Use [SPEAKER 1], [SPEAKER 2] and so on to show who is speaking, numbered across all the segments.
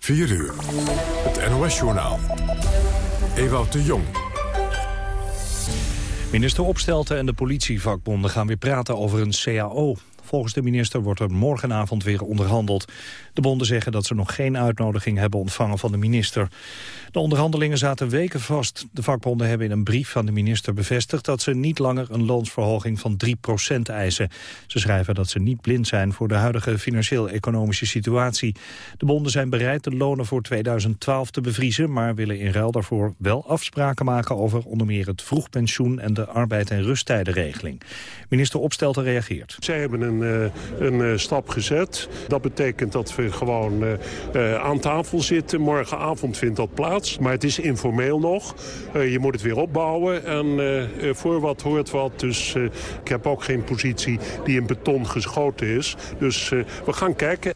[SPEAKER 1] 4 uur. Het NOS-journaal. Ewout de Jong.
[SPEAKER 2] Minister Opstelten en de politievakbonden gaan weer praten over een CAO. Volgens de minister wordt er morgenavond weer onderhandeld. De bonden zeggen dat ze nog geen uitnodiging hebben ontvangen van de minister. De onderhandelingen zaten weken vast. De vakbonden hebben in een brief van de minister bevestigd... dat ze niet langer een loonsverhoging van 3% eisen. Ze schrijven dat ze niet blind zijn voor de huidige financieel-economische situatie. De bonden zijn bereid de lonen voor 2012 te bevriezen... maar willen in ruil daarvoor wel afspraken maken... over onder meer het vroegpensioen en de arbeid- en rusttijdenregeling. Minister Opstelten reageert.
[SPEAKER 3] Zij hebben een, eh, een eh, stap gezet. Dat betekent dat we gewoon uh, aan tafel zitten. Morgenavond vindt dat plaats. Maar het is informeel nog. Uh, je moet het weer opbouwen. En voor wat hoort wat. Dus ik heb ook geen positie die in beton geschoten is. Dus we gaan kijken.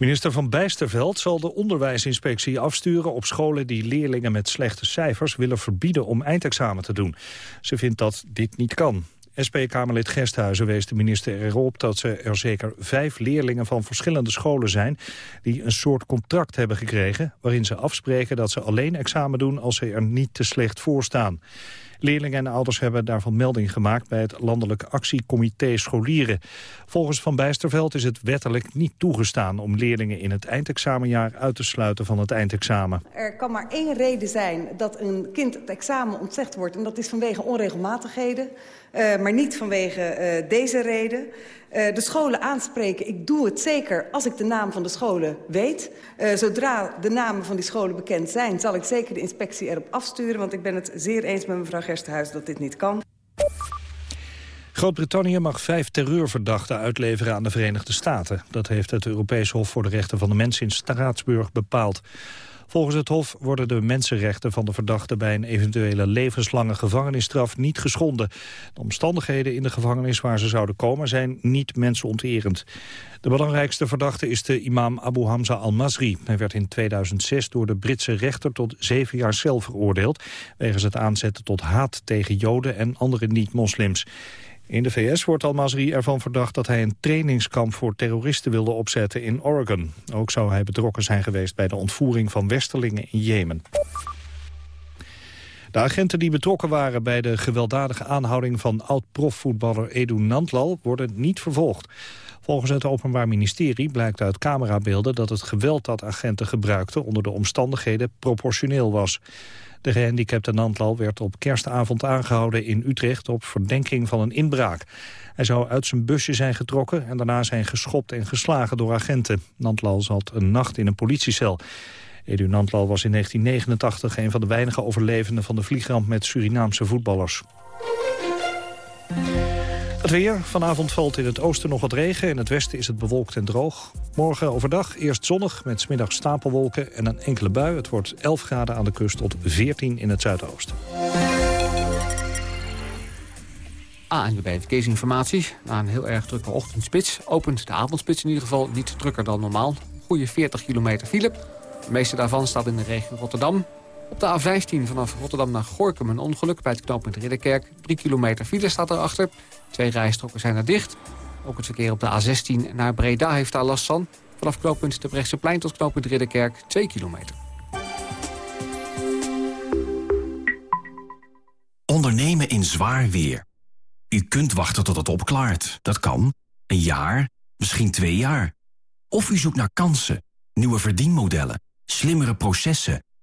[SPEAKER 2] Minister van Bijsterveld zal de onderwijsinspectie afsturen op scholen die leerlingen met slechte cijfers willen verbieden om eindexamen te doen. Ze vindt dat dit niet kan. SP-Kamerlid Gesthuizen wees de minister erop dat ze er zeker vijf leerlingen van verschillende scholen zijn die een soort contract hebben gekregen waarin ze afspreken dat ze alleen examen doen als ze er niet te slecht voor staan. Leerlingen en ouders hebben daarvan melding gemaakt bij het Landelijk Actiecomité Scholieren. Volgens Van Bijsterveld is het wettelijk niet toegestaan om leerlingen in het eindexamenjaar uit te sluiten van het eindexamen.
[SPEAKER 4] Er kan maar één reden zijn dat een kind het examen ontzegd wordt en dat is vanwege onregelmatigheden. Uh, maar niet vanwege uh, deze reden. Uh, de scholen aanspreken, ik doe het zeker als ik de naam van de scholen weet. zodra de namen van die scholen bekend zijn... zal ik zeker de inspectie erop afsturen... want ik ben het zeer eens met mevrouw Gerstenhuis dat dit niet kan.
[SPEAKER 2] Groot-Brittannië mag vijf terreurverdachten uitleveren aan de Verenigde Staten. Dat heeft het Europees Hof voor de Rechten van de Mens in Straatsburg bepaald. Volgens het Hof worden de mensenrechten van de verdachten bij een eventuele levenslange gevangenisstraf niet geschonden. De omstandigheden in de gevangenis waar ze zouden komen zijn niet mensonterend. De belangrijkste verdachte is de imam Abu Hamza al-Masri. Hij werd in 2006 door de Britse rechter tot zeven jaar cel veroordeeld... wegens het aanzetten tot haat tegen Joden en andere niet-moslims. In de VS wordt Al-Masri ervan verdacht dat hij een trainingskamp voor terroristen wilde opzetten in Oregon. Ook zou hij betrokken zijn geweest bij de ontvoering van westerlingen in Jemen. De agenten die betrokken waren bij de gewelddadige aanhouding van oud-profvoetballer Edu Nantlal worden niet vervolgd. Volgens het Openbaar Ministerie blijkt uit camerabeelden dat het geweld dat agenten gebruikten onder de omstandigheden proportioneel was. De gehandicapte Nantlal werd op kerstavond aangehouden in Utrecht op verdenking van een inbraak. Hij zou uit zijn busje zijn getrokken en daarna zijn geschopt en geslagen door agenten. Nantlal zat een nacht in een politiecel. Edu Nantlal was in 1989 een van de weinige overlevenden van de vliegramp met Surinaamse voetballers. Het weer. Vanavond valt in het oosten nog wat regen. In het westen is het bewolkt en droog. Morgen overdag eerst zonnig met smiddag stapelwolken en een enkele bui. Het wordt 11 graden aan de kust tot 14 in het zuidoosten.
[SPEAKER 5] ANWB ah, Verkeersinformatie. Na een heel erg drukke ochtendspits opent de avondspits in ieder geval niet drukker dan normaal. Goede 40 kilometer file. De meeste daarvan staat in de regio Rotterdam. Op de A15 vanaf Rotterdam naar Gorkum een ongeluk bij het knooppunt Ridderkerk. 3 kilometer file staat erachter. Twee rijstroken zijn er dicht. Ook het verkeer op de A16 naar Breda heeft daar last van. Vanaf knooppunt de plein tot knooppunt Ridderkerk 2 kilometer.
[SPEAKER 6] Ondernemen in zwaar weer. U kunt wachten tot het opklaart. Dat kan. Een jaar, misschien twee jaar. Of u zoekt naar kansen, nieuwe verdienmodellen, slimmere processen,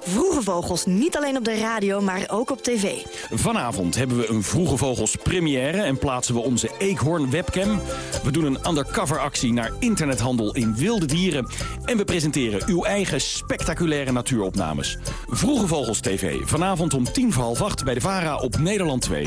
[SPEAKER 7] Vroege Vogels niet alleen op de radio, maar ook op tv.
[SPEAKER 8] Vanavond hebben we een Vroege Vogels première en plaatsen we onze Eekhoorn webcam. We doen een undercover actie naar internethandel in wilde dieren. En we presenteren uw eigen spectaculaire natuuropnames. Vroege Vogels TV, vanavond om tien voor half acht bij de VARA op Nederland 2.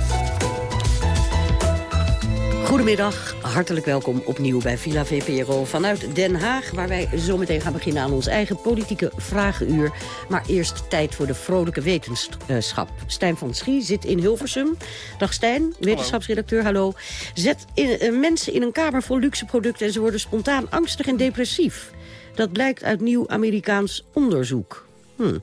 [SPEAKER 9] Goedemiddag, hartelijk welkom opnieuw bij Villa VPRO vanuit Den Haag... waar wij zometeen gaan beginnen aan ons eigen politieke vragenuur. Maar eerst tijd voor de vrolijke wetenschap. Stijn van Schie zit in Hilversum. Dag Stijn, wetenschapsredacteur, hallo. Zet in, mensen in een kamer vol luxe producten... en ze worden spontaan angstig en depressief. Dat blijkt uit nieuw Amerikaans onderzoek. Hm.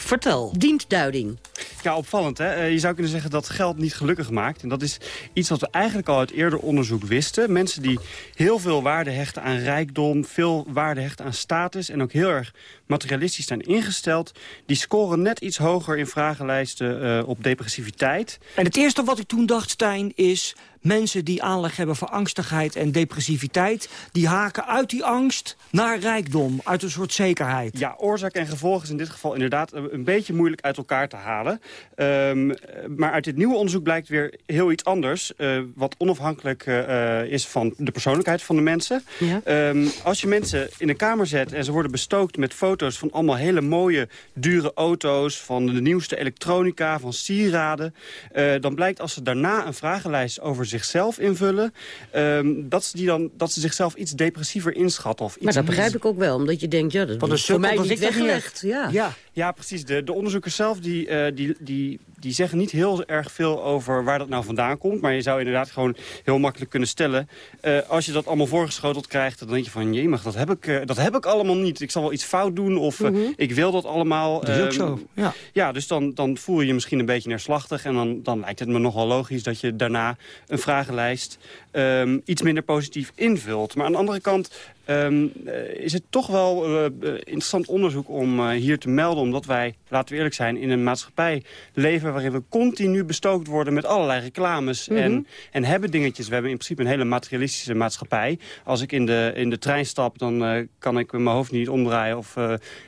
[SPEAKER 10] Vertel.
[SPEAKER 9] Dient duiding.
[SPEAKER 10] Ja, opvallend. Hè? Eh, je zou kunnen zeggen dat geld niet gelukkig maakt. En dat is iets wat we eigenlijk al uit eerder onderzoek wisten. Mensen die heel veel waarde hechten aan rijkdom... veel waarde hechten aan status... en ook heel erg materialistisch zijn ingesteld... die scoren net iets hoger in vragenlijsten uh, op depressiviteit.
[SPEAKER 11] En het eerste wat ik toen dacht, Stijn, is mensen die aanleg hebben voor angstigheid en depressiviteit... die haken uit die angst naar rijkdom, uit een soort zekerheid.
[SPEAKER 10] Ja, oorzaak en gevolg is in dit geval inderdaad een beetje moeilijk uit elkaar te halen. Um, maar uit dit nieuwe onderzoek blijkt weer heel iets anders... Uh, wat onafhankelijk uh, is van de persoonlijkheid van de mensen. Ja. Um, als je mensen in een kamer zet en ze worden bestookt met foto's... van allemaal hele mooie, dure auto's, van de nieuwste elektronica, van sieraden... Uh, dan blijkt als ze daarna een vragenlijst over zichzelf invullen... Um, dat, ze die dan, dat ze zichzelf iets depressiever inschatten. Of iets
[SPEAKER 9] maar dat begrijp ik ook wel, omdat je denkt... ja, dat is voor mij niet weggelegd. Ja.
[SPEAKER 10] Ja. ja, precies. De, de onderzoekers zelf die, uh, die, die, die zeggen niet heel erg veel over waar dat nou vandaan komt. Maar je zou inderdaad gewoon heel makkelijk kunnen stellen... Uh, als je dat allemaal voorgeschoteld krijgt, dan denk je van... jemig, dat heb ik, uh, dat heb ik allemaal niet. Ik zal wel iets fout doen of mm -hmm. ik wil dat allemaal.
[SPEAKER 11] Dat is ook zo, ja.
[SPEAKER 10] Ja, dus dan, dan voel je je misschien een beetje neerslachtig... en dan, dan lijkt het me nogal logisch dat je daarna een vragenlijst um, iets minder positief invult. Maar aan de andere kant um, is het toch wel uh, interessant onderzoek om uh, hier te melden... omdat wij, laten we eerlijk zijn, in een maatschappij leven... waarin we continu bestookt worden met allerlei reclames mm -hmm. en, en hebben dingetjes. We hebben in principe een hele materialistische maatschappij. Als ik in de, in de trein stap, dan uh, kan ik mijn hoofd niet omdraaien... of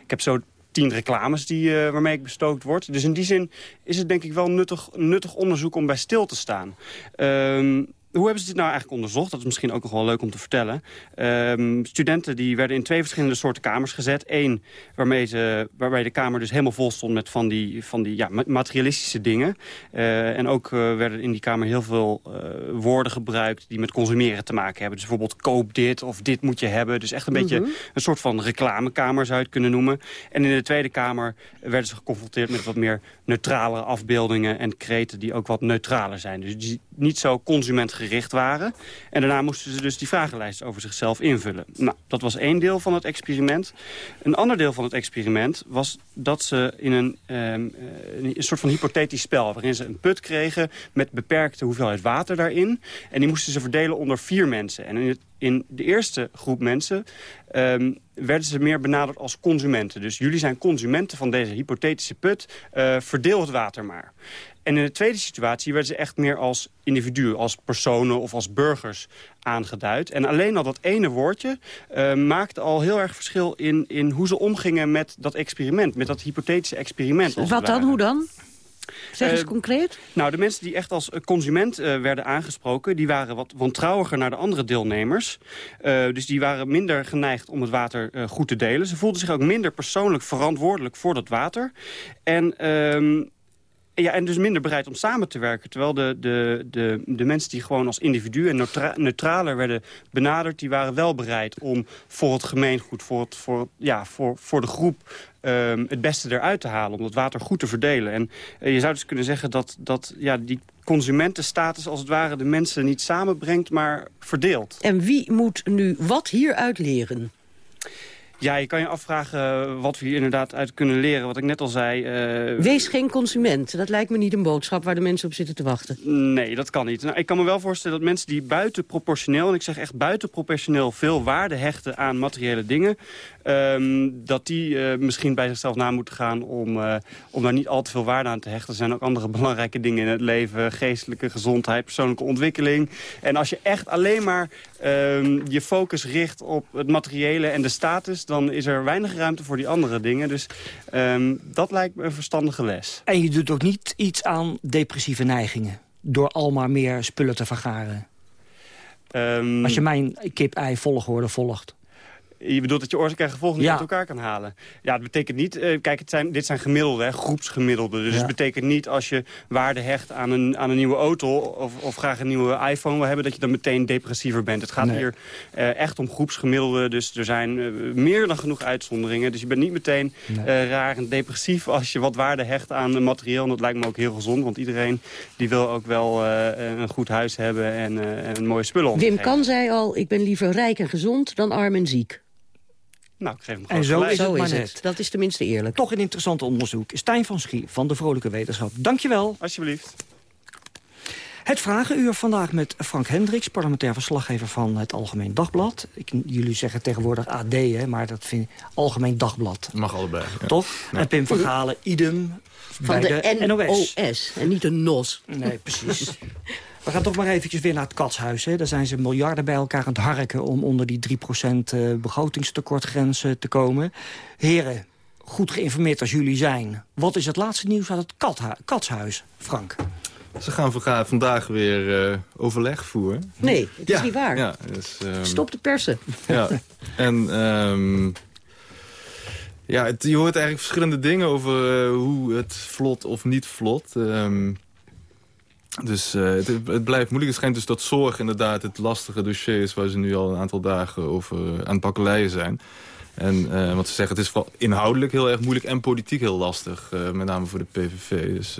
[SPEAKER 10] ik heb zo tien reclames die, uh, waarmee ik bestookt word. Dus in die zin is het denk ik wel nuttig, nuttig onderzoek om bij stil te staan. Um, hoe hebben ze dit nou eigenlijk onderzocht? Dat is misschien ook nog wel leuk om te vertellen. Um, studenten die werden in twee verschillende soorten kamers gezet. Eén waarmee ze, waarbij de kamer dus helemaal vol stond met van die, van die ja, materialistische dingen. Uh, en ook uh, werden in die kamer heel veel uh, woorden gebruikt... die met consumeren te maken hebben. Dus bijvoorbeeld koop dit of dit moet je hebben. Dus echt een beetje een soort van reclamekamer zou je het kunnen noemen. En in de tweede kamer werden ze geconfronteerd met wat meer neutralere afbeeldingen... en kreten die ook wat neutraler zijn. Dus die niet zo consument gericht waren. En daarna moesten ze dus die vragenlijst over zichzelf invullen. Nou, dat was één deel van het experiment. Een ander deel van het experiment was dat ze in een, um, een soort van hypothetisch spel... waarin ze een put kregen met beperkte hoeveelheid water daarin. En die moesten ze verdelen onder vier mensen. En in, in de eerste groep mensen um, werden ze meer benaderd als consumenten. Dus jullie zijn consumenten van deze hypothetische put. Uh, verdeel het water maar. En in de tweede situatie werden ze echt meer als individuen, als personen of als burgers aangeduid. En alleen al dat ene woordje uh, maakte al heel erg verschil in, in hoe ze omgingen met dat experiment, met dat hypothetische experiment.
[SPEAKER 9] Wat dan? Hoe dan? Zeg eens uh, concreet.
[SPEAKER 10] Nou, de mensen die echt als consument uh, werden aangesproken... die waren wat wantrouwiger naar de andere deelnemers. Uh, dus die waren minder geneigd om het water goed te delen. Ze voelden zich ook minder persoonlijk verantwoordelijk voor dat water. En... Ja, en dus minder bereid om samen te werken. Terwijl de, de, de, de mensen die gewoon als individu en neutra neutraler werden benaderd... die waren wel bereid om voor het gemeengoed, voor, het, voor, ja, voor, voor de groep... Um, het beste eruit te halen, om dat water goed te verdelen. En uh, je zou dus kunnen zeggen dat, dat ja, die consumentenstatus als het ware de mensen niet samenbrengt, maar verdeelt.
[SPEAKER 9] En wie moet nu wat hieruit leren?
[SPEAKER 10] Ja, je kan je afvragen wat we hier inderdaad uit kunnen leren. Wat ik net al zei...
[SPEAKER 9] Uh... Wees geen consument. Dat lijkt me niet een boodschap waar de mensen op zitten te wachten.
[SPEAKER 10] Nee, dat kan niet. Nou, ik kan me wel voorstellen dat mensen die buitenproportioneel... en ik zeg echt buitenproportioneel veel waarde hechten aan materiële dingen... Um, dat die uh, misschien bij zichzelf na moeten gaan om, uh, om daar niet al te veel waarde aan te hechten. Er zijn ook andere belangrijke dingen in het leven. Geestelijke gezondheid, persoonlijke ontwikkeling. En als je echt alleen maar um, je focus richt op het materiële en de status... dan is er weinig ruimte voor die andere dingen. Dus um, dat lijkt me een verstandige les.
[SPEAKER 11] En je doet ook niet iets aan depressieve neigingen... door al maar meer spullen te vergaren. Als je mijn kip-ei volgorde volgt.
[SPEAKER 10] Je bedoelt dat je oorzaak en gevolg niet
[SPEAKER 11] Ja.
[SPEAKER 10] uit elkaar kan halen. Ja, dat betekent niet... eh, kijk, het zijn, dit zijn gemiddelden, hè, groepsgemiddelden. Dus
[SPEAKER 11] Ja.
[SPEAKER 10] het betekent niet als je waarde hecht aan een, aan een nieuwe auto... Of, of graag een nieuwe iPhone wil hebben... dat je dan meteen depressiever bent. Het gaat
[SPEAKER 11] Nee.
[SPEAKER 10] hier eh, echt om groepsgemiddelden. Dus er zijn eh, meer dan genoeg uitzonderingen. Dus je bent niet meteen
[SPEAKER 11] Nee.
[SPEAKER 10] raar en depressief... als je wat waarde hecht aan een materieel. En dat lijkt me ook heel gezond. Want iedereen die wil ook wel een goed huis hebben... en, en mooie spullen
[SPEAKER 9] Wim. Kan zei al, ik ben liever rijk en gezond dan arm en ziek.
[SPEAKER 10] Nou, ik geef hem
[SPEAKER 11] En
[SPEAKER 10] gewoon
[SPEAKER 11] zo
[SPEAKER 10] gelijk.
[SPEAKER 11] is het
[SPEAKER 9] Zo
[SPEAKER 11] maar
[SPEAKER 9] is
[SPEAKER 11] net.
[SPEAKER 9] het. Dat is tenminste eerlijk.
[SPEAKER 11] Toch een interessant onderzoek. Stijn van Schie van de Vrolijke Wetenschap. Dankjewel.
[SPEAKER 10] Alsjeblieft.
[SPEAKER 11] Het Vragenuur vandaag met Frank Hendricks, parlementair verslaggever van het Algemeen Dagblad. Ik, jullie zeggen tegenwoordig AD, hè, maar dat vind ik Algemeen Dagblad.
[SPEAKER 12] Mag allebei. ja.
[SPEAKER 11] Toch? En Pim Vergalen, idem
[SPEAKER 9] Van
[SPEAKER 11] bij
[SPEAKER 9] de,
[SPEAKER 11] de, NOS.
[SPEAKER 9] NOS en niet de NOS.
[SPEAKER 11] Nee, precies. We gaan toch maar eventjes weer naar het katshuis. Hè. Daar zijn ze miljarden bij elkaar aan het harken... om onder die 3% eh, begrotingstekortgrens eh, te komen. Heren, goed geïnformeerd als jullie zijn. Wat is het laatste nieuws uit het katshuis, Frank?
[SPEAKER 12] Ze gaan vandaag weer eh, overleg voeren.
[SPEAKER 9] Nee, het is niet waar.
[SPEAKER 12] Ja, dus, ehm,
[SPEAKER 9] Stop de persen.
[SPEAKER 12] Ja, en ehm, ja, het, je hoort eigenlijk verschillende dingen over eh, hoe het vlot of niet vlot. Ehm, dus eh, het, het blijft moeilijk. Het schijnt dus dat zorg inderdaad het lastige dossier is... waar ze nu al een aantal dagen over aan het bakkeleien zijn. En wat ze zeggen, het is vooral inhoudelijk heel erg moeilijk... en politiek heel lastig, eh, met name voor de PVV. Dus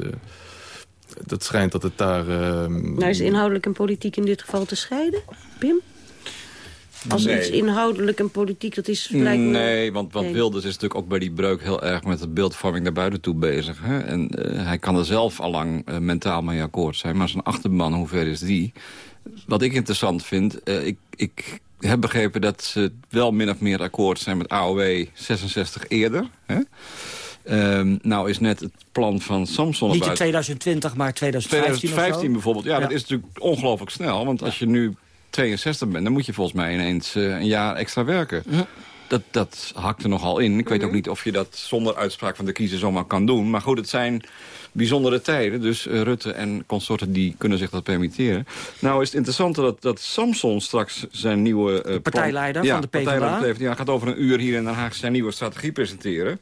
[SPEAKER 12] dat schijnt dat het daar... ehm,
[SPEAKER 9] Nou is inhoudelijk en politiek in dit geval te scheiden, Pim? Als
[SPEAKER 13] Nee.
[SPEAKER 9] iets inhoudelijk en politiek, dat is lijkt me...
[SPEAKER 13] Nee, want, want
[SPEAKER 9] Nee.
[SPEAKER 13] Wilders is natuurlijk ook bij die breuk heel erg met de beeldvorming naar buiten toe bezig. Hè? En eh, hij kan er zelf allang eh, mentaal mee akkoord zijn. Maar zijn achterban, hoe ver is die? Wat ik interessant vind, eh, ik, ik heb begrepen dat ze wel min of meer akkoord zijn met AOW 66 eerder. Hè? Ehm, nou is net het plan van Samson
[SPEAKER 11] Niet in
[SPEAKER 13] uit-
[SPEAKER 11] 2020, maar 2015
[SPEAKER 13] 2015
[SPEAKER 11] of zo?
[SPEAKER 13] bijvoorbeeld. Ja, dat is natuurlijk ongelooflijk snel. Want als je nu 62 bent, dan moet je volgens mij ineens eh, een jaar extra werken. Dat, dat hakt er nogal in. Ik weet ook niet of je dat zonder uitspraak van de kiezer zomaar kan doen. Maar goed, het zijn bijzondere tijden. Dus eh, Rutte en consorten die kunnen zich dat permitteren. Nou is het interessante dat, dat Samson straks zijn nieuwe... plan-
[SPEAKER 11] partijleider
[SPEAKER 13] ja,
[SPEAKER 11] van de
[SPEAKER 13] partijleider van de PvdA gaat over een uur hier in Den Haag zijn nieuwe strategie presenteren.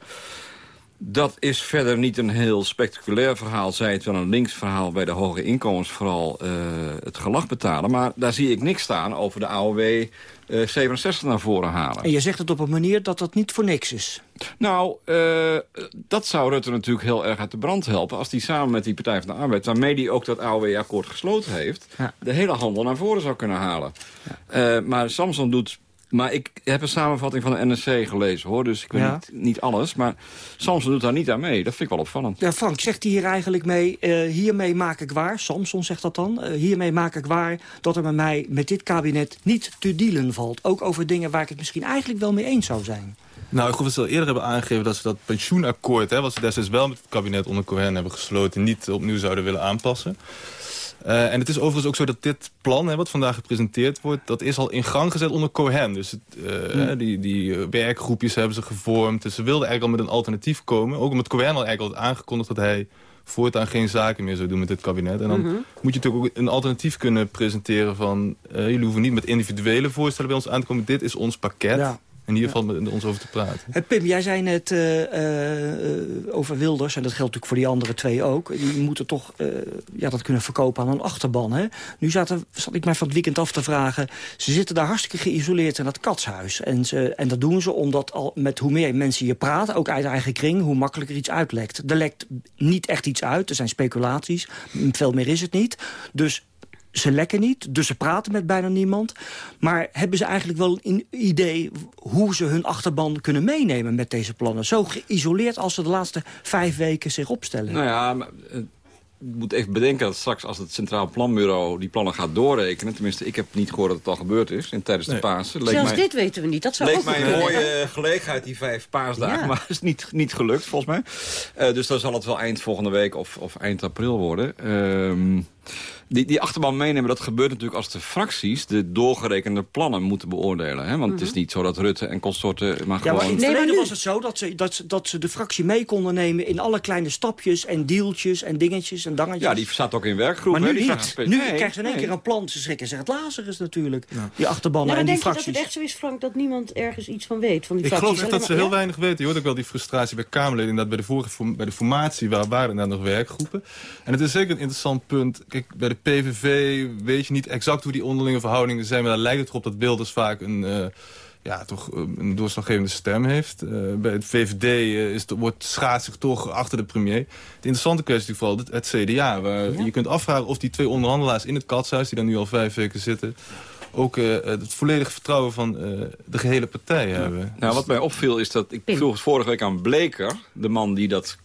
[SPEAKER 13] Dat is verder niet een heel spectaculair verhaal. Zij het wel een links verhaal bij de hoge inkomens vooral eh, het gelag betalen. Maar daar zie ik niks staan over de AOW eh, 67 naar voren halen.
[SPEAKER 11] En je zegt het op een manier dat dat niet voor niks is.
[SPEAKER 13] Nou, eh, dat zou Rutte natuurlijk heel erg uit de brand helpen... als die samen met die Partij van de Arbeid... waarmee die ook dat AOW-akkoord gesloten heeft... de hele handel naar voren zou kunnen halen. Eh, maar Samson doet... Maar ik heb een samenvatting van de NSC gelezen, hoor. Dus ik weet
[SPEAKER 11] Ja.
[SPEAKER 13] niet, niet alles. Maar Samson doet daar niet aan mee. Dat vind ik wel opvallend.
[SPEAKER 11] Ja, Frank, zegt hij hier eigenlijk mee... eh, hiermee maak ik waar, Samson zegt dat dan... eh, hiermee maak ik waar dat er met mij met dit kabinet niet te dealen valt. Ook over dingen waar ik het misschien eigenlijk wel mee eens zou zijn.
[SPEAKER 12] Nou, ik geloof dat ze al eerder hebben aangegeven dat ze dat pensioenakkoord... Hè, wat ze destijds wel met het kabinet onder Cohen hebben gesloten... niet opnieuw zouden willen aanpassen. Eh, en het is overigens ook zo dat dit plan, hè, wat vandaag gepresenteerd wordt... dat is al in gang gezet onder Cohen. Dus het, eh, die, die eh, werkgroepjes hebben ze gevormd. Dus ze wilden eigenlijk al met een alternatief komen. Ook omdat Cohen al eigenlijk al had aangekondigd dat hij voortaan geen zaken meer zou doen met dit kabinet. En dan
[SPEAKER 9] Mhm.
[SPEAKER 12] moet je natuurlijk ook een alternatief kunnen presenteren van... eh, jullie hoeven niet met individuele voorstellen bij ons aan te komen. Dit is ons pakket.
[SPEAKER 11] Ja.
[SPEAKER 12] En hier valt met ons over te praten.
[SPEAKER 11] Eh, Pim, jij zei net eh, eh, over Wilders, en dat geldt natuurlijk voor die andere twee ook. Die moeten toch ja, dat kunnen verkopen aan een achterban. Hè? Nu zaten, zat ik mij van het weekend af te vragen... ze zitten daar hartstikke geïsoleerd in dat katshuis. En, ze, en dat doen ze omdat al met hoe meer mensen je praat, ook uit eigen kring... hoe makkelijker iets uitlekt. Er lekt niet echt iets uit, er zijn speculaties. Veel meer is het niet. Dus ze lekken niet, dus ze praten met bijna niemand. Maar hebben ze eigenlijk wel een idee hoe ze hun achterban kunnen meenemen met deze plannen? Zo geïsoleerd als ze de laatste vijf weken zich opstellen.
[SPEAKER 13] Nou ja, maar, eh, je moet even bedenken dat straks als het Centraal Planbureau die plannen gaat doorrekenen... tenminste, ik heb niet gehoord dat het al gebeurd is in, tijdens de Pasen. Leek
[SPEAKER 9] Zelfs
[SPEAKER 13] mij-
[SPEAKER 9] dit weten we niet. Dat zou
[SPEAKER 13] Leek
[SPEAKER 9] ook
[SPEAKER 13] mij een mooie gelegenheid, die vijf paasdagen.
[SPEAKER 9] Ja.
[SPEAKER 13] Maar is niet, niet gelukt, volgens mij. Eh, dus dan zal het wel eind volgende week of, of eind april worden. Ehm, die, die achterban meenemen, dat gebeurt natuurlijk als de fracties... de doorgerekende plannen moeten beoordelen. Hè? Want het is
[SPEAKER 11] Mhm.
[SPEAKER 13] niet zo dat Rutte en consorten maar
[SPEAKER 11] Ja, maar
[SPEAKER 13] gewoon...
[SPEAKER 11] in het verleden was het zo dat ze, dat, ze, dat ze de fractie mee konden nemen... in alle kleine stapjes en deeltjes en dingetjes en dangetjes.
[SPEAKER 13] Ja, die staat ook in werkgroepen.
[SPEAKER 11] Maar nu niet. Nu
[SPEAKER 13] Nee,
[SPEAKER 11] krijgen ze in één
[SPEAKER 13] nee.
[SPEAKER 11] keer een plan. Ze schrikken zich het Lazarus natuurlijk. Die achterbannen
[SPEAKER 9] dan
[SPEAKER 11] en die
[SPEAKER 9] denk je dat
[SPEAKER 11] fracties.
[SPEAKER 9] het echt zo is, Frank, dat niemand ergens iets van weet? Van die
[SPEAKER 12] Ik
[SPEAKER 9] fracties.
[SPEAKER 12] geloof echt dat ze heel weinig weten. Je hoort ook wel die frustratie bij Kamerleden. Inderdaad, bij de, vorige, bij de formatie waar, waren inderdaad nog werkgroepen. En het is zeker een interessant punt. Kijk, bij de PVV weet je niet exact hoe die onderlinge verhoudingen zijn. Maar daar lijkt het erop dat Wilders vaak een... eh, ja, toch eh, een doorslaggevende stem heeft. Eh, bij het VVD is, het- wordt schaats zich toch achter de premier. De interessante kwestie is vooral het, het CDA. Waar Je kunt afvragen of die twee onderhandelaars in het katshuis... die daar nu al vijf weken zitten... ook eh, het volledige vertrouwen van eh, de gehele partij hebben.
[SPEAKER 13] Nou, wat mij opviel is dat... Ik vroeg het vorige week aan Bleker, de man die dat...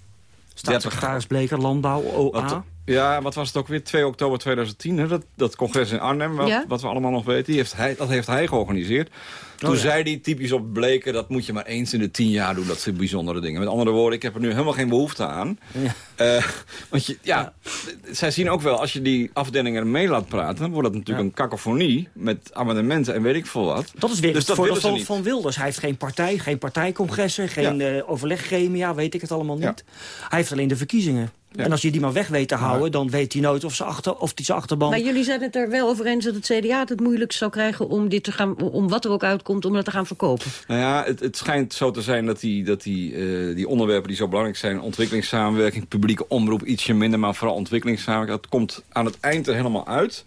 [SPEAKER 11] Staatssecretaris Bleker, Landbouw, OA.
[SPEAKER 13] Wat, ja, wat was het ook weer? 2 oktober 2010, hè? Dat, dat congres in Arnhem, wat,
[SPEAKER 11] Ja.
[SPEAKER 13] wat we allemaal nog weten. Die heeft hij, dat heeft hij georganiseerd. Toen
[SPEAKER 11] Oh, ja.
[SPEAKER 13] zei hij typisch op Bleken, dat moet je maar eens in de tien jaar doen. Dat zijn bijzondere dingen. Met andere woorden, ik heb er nu helemaal geen behoefte aan. Eh, want je, ja, zij zien ook wel, als je die afdelingen mee laat praten... dan wordt dat natuurlijk een kakofonie met amendementen en weet ik veel wat.
[SPEAKER 11] Dat is weer
[SPEAKER 13] dus
[SPEAKER 11] het voordeel van, van Wilders. Hij heeft geen partij, geen partijcongressen, geen eh, overleggremia, weet ik het allemaal niet. Hij heeft alleen de verkiezingen. En als je die maar weg weet te houden, dan weet hij nooit of, ze achter, of die zijn achterban...
[SPEAKER 9] Maar jullie zijn het er wel over eens dat het CDA het het moeilijkst zou krijgen... om, dit te gaan, om wat er ook uitkomt, om dat te gaan verkopen.
[SPEAKER 13] Nou ja, het, het schijnt zo te zijn dat, die, dat die, eh, die onderwerpen die zo belangrijk zijn... ontwikkelingssamenwerking, publieke omroep, ietsje minder... maar vooral ontwikkelingssamenwerking, dat komt aan het eind er helemaal uit.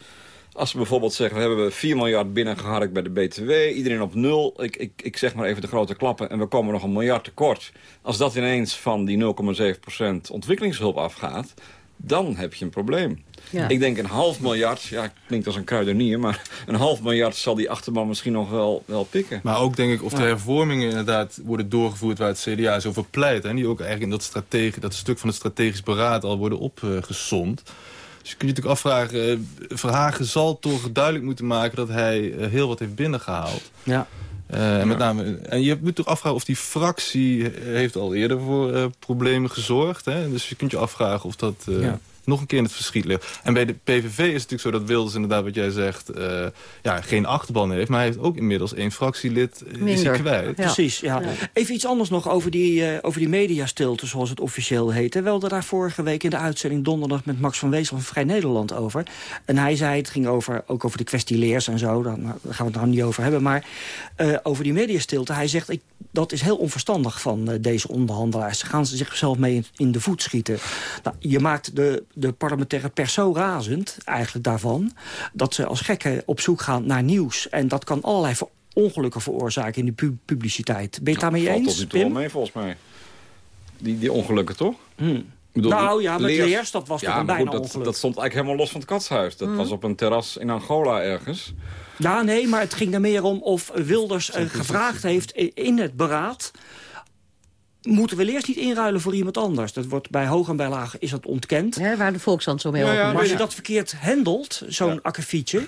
[SPEAKER 13] Als we bijvoorbeeld zeggen, we hebben 4 miljard binnengeharkt bij de BTW... iedereen op nul, ik, ik, ik zeg maar even de grote klappen... en we komen nog een miljard tekort. Als dat ineens van die 0,7% ontwikkelingshulp afgaat... dan heb je een probleem.
[SPEAKER 9] Ja.
[SPEAKER 13] Ik denk een half miljard, ja, klinkt als een kruidenier... maar een half miljard zal die achterban misschien nog wel, wel pikken.
[SPEAKER 12] Maar ook denk ik of de hervormingen inderdaad worden doorgevoerd waar het CDA zo voor pleit. En die ook eigenlijk in dat, dat stuk van het strategisch beraad al worden opgezomd. Dus je kunt je natuurlijk afvragen, eh, Verhagen zal toch duidelijk moeten maken dat hij eh, heel wat heeft binnengehaald.
[SPEAKER 11] Ja.
[SPEAKER 12] Eh, en, met name, en je moet toch afvragen of die fractie heeft al eerder voor problemen gezorgd. Hè? Dus je kunt je afvragen of dat
[SPEAKER 11] Ja.
[SPEAKER 12] Nog een keer in het verschiet ligt. En bij de PVV is het natuurlijk zo dat Wilders inderdaad wat jij zegt... eh, ja, geen achterban heeft, maar hij heeft ook inmiddels één fractielid is hij
[SPEAKER 11] Minder.
[SPEAKER 12] kwijt.
[SPEAKER 11] Precies, ja. Even iets anders nog over die, eh, over die mediastilte, zoals het officieel heet. We hadden daar vorige week in de uitzending donderdag met Max van Wezel van Vrij Nederland over. En hij zei, het ging over, ook over de kwestie leers en zo, daar, gaan we het nou niet over hebben. Maar eh, over die mediastilte, hij zegt, ik, dat is heel onverstandig van eh, deze onderhandelaars. Ze gaan ze zichzelf mee in, in de voet schieten. Nou, je maakt de, de parlementaire pers zo razend, eigenlijk daarvan... dat ze als gekken op zoek gaan naar nieuws. En dat kan allerlei ongelukken veroorzaken in de pu- publiciteit. Ben je het daarmee
[SPEAKER 13] Valt
[SPEAKER 11] eens,
[SPEAKER 13] tot nu toe wel
[SPEAKER 11] Pim?
[SPEAKER 13] mee, volgens mij. Die, die ongelukken, toch?
[SPEAKER 11] Hmm.
[SPEAKER 13] Bedoel,
[SPEAKER 11] Nou ja, met
[SPEAKER 13] Leers-
[SPEAKER 11] Leers, dat was
[SPEAKER 13] ja,
[SPEAKER 11] toch een bijna
[SPEAKER 13] goed, dat,
[SPEAKER 11] ongeluk.
[SPEAKER 13] dat stond eigenlijk helemaal los van het katshuis. Dat
[SPEAKER 11] Mhm.
[SPEAKER 13] was op een terras in Angola ergens.
[SPEAKER 11] Ja, nee, maar het ging er meer om of Wilders eh, gevraagd heeft in het beraad... moeten we eerst niet inruilen voor iemand anders. Dat wordt bij hoog en bij laag is dat ontkend.
[SPEAKER 9] Ja, waar de Volkshand zo mee
[SPEAKER 13] Ja,
[SPEAKER 11] maar als je dat verkeerd handelt, zo'n akkefietje...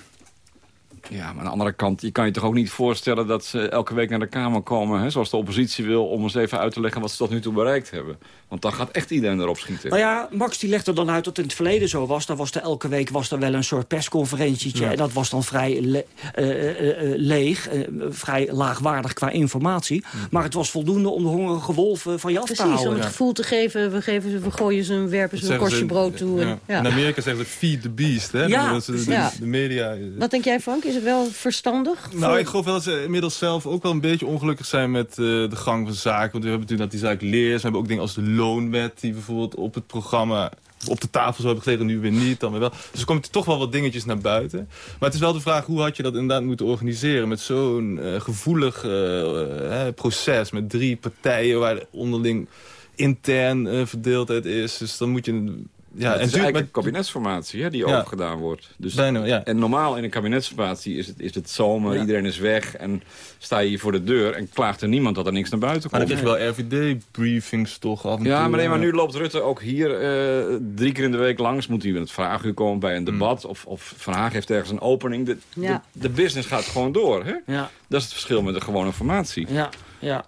[SPEAKER 13] Ja, maar aan de andere kant, je kan je toch ook niet voorstellen... dat ze elke week naar de Kamer komen, hè, zoals de oppositie wil... om eens even uit te leggen wat ze tot nu toe bereikt hebben. Want dan gaat echt iedereen erop schieten.
[SPEAKER 11] Nou ja, Max die legt er dan uit dat het in het verleden zo was. Dan was er elke week was er wel een soort persconferentietje.
[SPEAKER 13] Ja.
[SPEAKER 11] En dat was dan vrij le- eh, eh, eh, leeg, vrij laagwaardig qua informatie. Maar het was voldoende om de hongerige wolven van je af te
[SPEAKER 9] Precies, om het gevoel te geven, we, geven, ze- we gooien ze, werpen ze een korstje brood toe. en-
[SPEAKER 12] ja. In Amerika zeggen ze feed the beast. Hè?
[SPEAKER 9] Ja,
[SPEAKER 12] Dat is de,
[SPEAKER 9] ja.
[SPEAKER 12] de media...
[SPEAKER 9] Wat denk jij, Frank? Is het wel verstandig?
[SPEAKER 12] Nou,
[SPEAKER 9] Voor-
[SPEAKER 12] ik geloof wel dat ze inmiddels zelf ook wel een beetje ongelukkig zijn met eh, de gang van zaken. Want we hebben natuurlijk dat die zaak leers. We hebben ook dingen als de loonwet die bijvoorbeeld op het programma op de tafel zo hebben gelegen, nu weer niet, dan weer wel. Dus er komen toch wel wat dingetjes naar buiten. Maar het is wel de vraag, hoe had je dat inderdaad moeten organiseren... met zo'n eh, gevoelig eh, proces, met drie partijen... waar onderling intern verdeeldheid is. Dus dan moet je... Ja,
[SPEAKER 13] het is
[SPEAKER 12] duurt-
[SPEAKER 13] eigenlijk
[SPEAKER 12] maar-
[SPEAKER 13] een kabinetsformatie hè, die
[SPEAKER 12] Ja.
[SPEAKER 13] overgedaan wordt. Dus,
[SPEAKER 12] Bijna, ja.
[SPEAKER 13] En normaal in een kabinetsformatie is het, is het zomer, iedereen is weg... en sta je hier voor de deur en klaagt er niemand dat er niks naar buiten
[SPEAKER 12] Maar
[SPEAKER 13] komt.
[SPEAKER 12] dan krijg je wel RVD-briefings toch af en
[SPEAKER 13] Ja,
[SPEAKER 12] toe,
[SPEAKER 13] maar, nee, maar
[SPEAKER 12] eh.
[SPEAKER 13] nu loopt Rutte ook hier eh, drie keer in de week langs. Moet hij in het vraaguur komen bij een debat. Of, of Van Haag heeft ergens een opening. De,
[SPEAKER 9] Ja.
[SPEAKER 13] de, de business gaat gewoon door. Hè?
[SPEAKER 11] Ja.
[SPEAKER 13] Dat is het verschil met de gewone formatie.
[SPEAKER 11] Ja. Ja.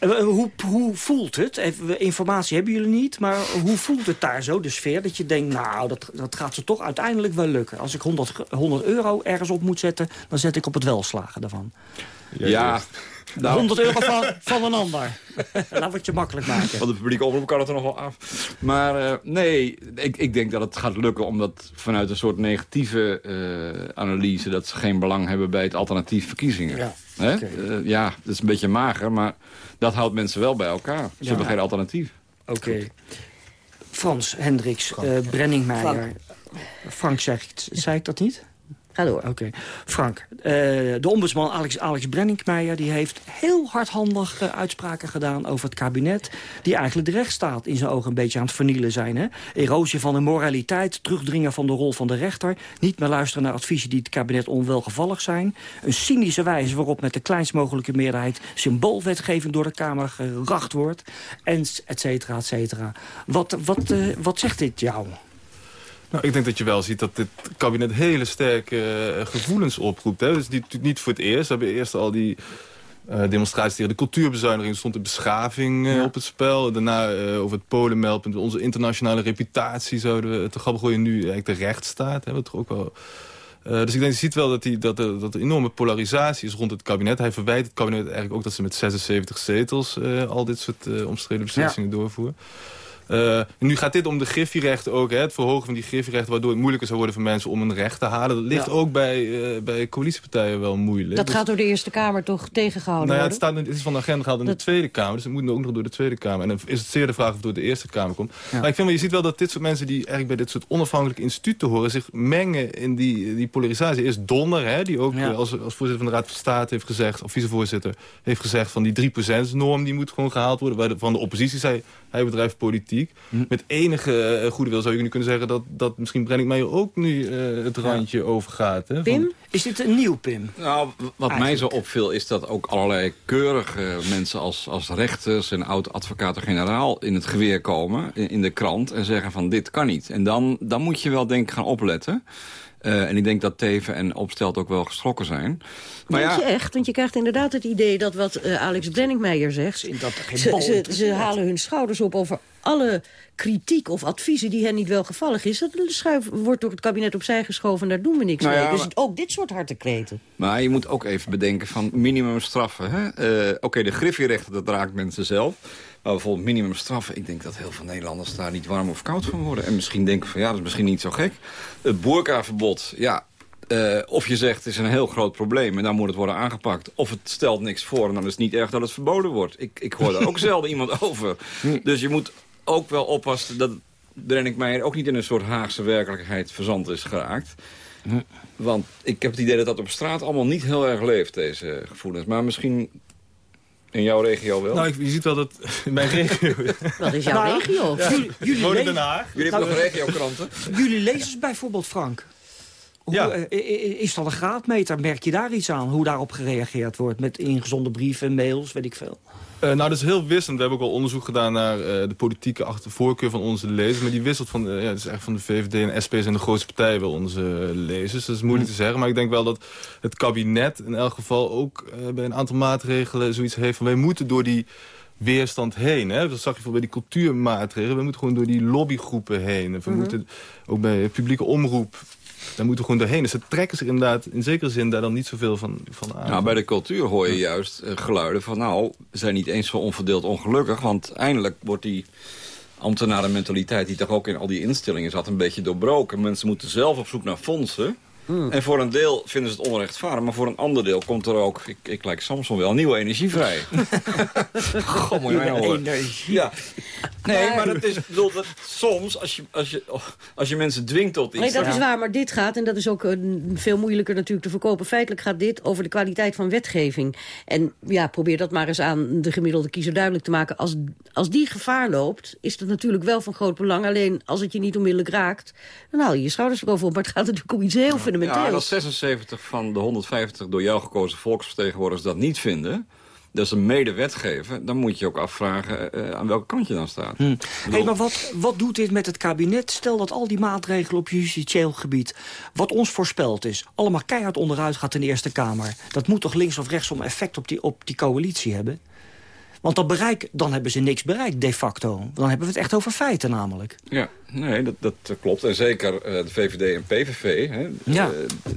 [SPEAKER 11] Uh, hoe, hoe voelt het? Even, informatie hebben jullie niet, maar hoe voelt het daar zo, de sfeer? Dat je denkt, nou, dat, dat gaat ze toch uiteindelijk wel lukken. Als ik 100, 100 euro ergens op moet zetten, dan zet ik op het welslagen daarvan.
[SPEAKER 13] Ja,
[SPEAKER 11] nou. 100 euro van, van een ander. Laat het je makkelijk maken.
[SPEAKER 13] Van de publieke omroep kan het er nog wel af. Maar uh, nee, ik, ik denk dat het gaat lukken... omdat vanuit een soort negatieve uh, analyse... dat ze geen belang hebben bij het alternatief verkiezingen. Ja, okay. uh, ja dat is een beetje mager, maar dat houdt mensen wel bij elkaar. Ze ja. hebben geen alternatief.
[SPEAKER 11] Oké. Okay. Frans Hendricks, Brenningmeijer. Frank. Frank zegt, zei ik dat niet? Oké. Frank, uh, de ombudsman Alex, Alex Brenninkmeijer... die heeft heel hardhandig uh, uitspraken gedaan over het kabinet... die eigenlijk de rechtsstaat in zijn ogen een beetje aan het vernielen zijn. Hè? Erosie van de moraliteit, terugdringen van de rol van de rechter... niet meer luisteren naar adviezen die het kabinet onwelgevallig zijn... een cynische wijze waarop met de kleinst mogelijke meerderheid... symboolwetgeving door de Kamer geracht wordt, en et cetera, et cetera. Wat, wat, uh, wat zegt dit jou?
[SPEAKER 12] Nou, ik denk dat je wel ziet dat dit kabinet hele sterke uh, gevoelens oproept. Hè. Dus niet, niet voor het eerst. We hebben eerst al die uh, demonstraties tegen de cultuurbezuiniging. stond de beschaving uh, ja. op het spel. Daarna over het Polenmeldpunt. Onze internationale reputatie zouden we te grabbel gooien. Nu eigenlijk de rechtsstaat. Hebben we toch ook wel... Dus ik denk, je ziet wel dat, die, dat, er, dat er enorme polarisatie is rond het kabinet. Hij verwijt het kabinet eigenlijk ook dat ze met 76 zetels al dit soort omstreden beslissingen ja. doorvoeren. Uh, nu gaat dit om de griffierechten ook, hè, het verhogen van die griffierechten... waardoor het moeilijker zou worden voor mensen om een recht te halen. Dat ligt ja. ook bij, uh, bij coalitiepartijen wel moeilijk.
[SPEAKER 9] Dat dus, gaat door de Eerste Kamer toch tegengehouden
[SPEAKER 12] nou ja? Het, staat, het is van de agenda gehaald in de Tweede Kamer. Dus het moet ook nog door de Tweede Kamer. En dan is het zeer de vraag of het door de Eerste Kamer komt. Ja. Maar ik vind wel, je ziet wel dat dit soort mensen... die eigenlijk bij dit soort onafhankelijke instituten horen... zich mengen in die, die polarisatie. Eerst Donner, hè, die ook ja. als, als voorzitter van de Raad van State heeft gezegd... of vicevoorzitter heeft gezegd van die 3%-norm... die moet gewoon gehaald worden. Waar de, van de oppositie zei, hij bedrijft politiek. Hm. Met enige uh, goede wil zou je nu kunnen zeggen... dat, dat misschien Brenningmeijer ook nu uh, het randje ja. overgaat. Hè,
[SPEAKER 11] Pim? Van... Is dit een nieuw Pim?
[SPEAKER 13] Nou, wat Eigenlijk. mij zo opviel is dat ook allerlei keurige mensen... als, als rechters en oud-advocaten-generaal in het geweer komen... In, in, de krant en zeggen van dit kan niet. En dan, dan moet je wel denk ik gaan opletten... Uh, en ik denk dat Teven en Opstelt ook wel geschrokken zijn.
[SPEAKER 9] Maar denk ja, je echt? Want je krijgt inderdaad het idee dat wat uh, Alex Brenningmeijer zegt...
[SPEAKER 11] Dat
[SPEAKER 9] ze, ze, ze halen hun schouders op over alle kritiek of adviezen die hen niet welgevallig is. Dat schuif, wordt door het kabinet opzij geschoven en daar doen we niks nou ja, mee. Dus maar, ook dit soort harde kreten.
[SPEAKER 13] Maar je moet ook even bedenken van minimumstraffen. Uh, Oké, okay, de griffierechten, dat raakt mensen zelf. Maar bijvoorbeeld minimumstraffen, ik denk dat heel veel Nederlanders daar niet warm of koud van worden. En misschien denken van ja, dat is misschien niet zo gek. Het boerkaverbod, ja, uh, of je zegt het is een heel groot probleem en dan moet het worden aangepakt. Of het stelt niks voor en dan is het niet erg dat het verboden wordt. Ik, ik hoor daar ook zelden iemand over. Dus je moet ook wel oppassen dat Brennick Meijer ook niet in een soort Haagse werkelijkheid verzand is geraakt. Want ik heb het idee dat dat op straat allemaal niet heel erg leeft, deze gevoelens. Maar misschien in jouw regio wel?
[SPEAKER 12] Nou, je ziet wel dat in mijn regio...
[SPEAKER 9] Wat is jouw nou, regio?
[SPEAKER 12] Ja. Jullie, jullie.
[SPEAKER 13] Jullie hebben nog regiokranten.
[SPEAKER 11] Jullie lezen bijvoorbeeld, Frank. Hoe, ja. uh, is dat een graadmeter? Merk je daar iets aan? Hoe daarop gereageerd wordt? Met ingezonde brieven, mails, weet ik veel.
[SPEAKER 12] Uh, nou, dat is heel wisselend. We hebben ook al onderzoek gedaan naar uh, de politieke achtervoorkeur van onze lezers. Maar die wisselt van, uh, ja, het is echt van de VVD en SP zijn de grootste partijen wel onze lezers. Dat is moeilijk mm. te zeggen. Maar ik denk wel dat het kabinet in elk geval ook bij een aantal maatregelen zoiets heeft van... wij moeten door die weerstand heen. Hè? Dat zag je voor bij die cultuurmaatregelen. We moeten gewoon door die lobbygroepen heen. We mm -hmm. moeten ook bij publieke omroep daar moeten we gewoon doorheen. Dus ze trekken zich inderdaad in zekere zin daar dan niet zoveel van, van aan.
[SPEAKER 13] Nou, bij de cultuur hoor je juist uh, geluiden van... nou, we zijn niet eens zo onverdeeld ongelukkig... want eindelijk wordt die ambtenarenmentaliteit... die toch ook in al die instellingen zat, een beetje doorbroken. Mensen moeten zelf op zoek naar fondsen... Mm. En voor een deel vinden ze het onrechtvaardig, maar voor een ander deel komt er ook, ik, ik lijk Samson wel, nieuwe energie vrij. Goh, moet
[SPEAKER 11] energie.
[SPEAKER 13] Ja. Nee, maar, maar dat is, bedoel, dat soms, als je, als, je, als je mensen dwingt tot iets...
[SPEAKER 9] Nee, dat is waar, maar dit gaat, en dat is ook een, veel moeilijker natuurlijk te verkopen... feitelijk gaat dit over de kwaliteit van wetgeving. En ja, probeer dat maar eens aan de gemiddelde kiezer duidelijk te maken. Als, als die gevaar loopt, is dat natuurlijk wel van groot belang. Alleen, als het je niet onmiddellijk raakt, dan haal je je schouders erover op. Maar het gaat natuurlijk om iets heel fundamenteels
[SPEAKER 13] ja, als 76 van de 150 door jou gekozen volksvertegenwoordigers dat niet vinden... dat is een medewetgever, dan moet je ook afvragen uh, aan welke kant je dan staat.
[SPEAKER 11] Hm. Hey, maar wat, wat doet dit met het kabinet? Stel dat al die maatregelen op justitieel gebied, wat ons voorspeld is... allemaal keihard onderuit gaat in de Eerste Kamer. Dat moet toch links of rechtsom effect op die, op die coalitie hebben? Want dat bereik, dan hebben ze niks bereikt, de facto. Dan hebben we het echt over feiten namelijk.
[SPEAKER 13] Ja, nee, dat, dat klopt. En zeker uh, de VVD en PVV. Hè,
[SPEAKER 11] ja. Uh,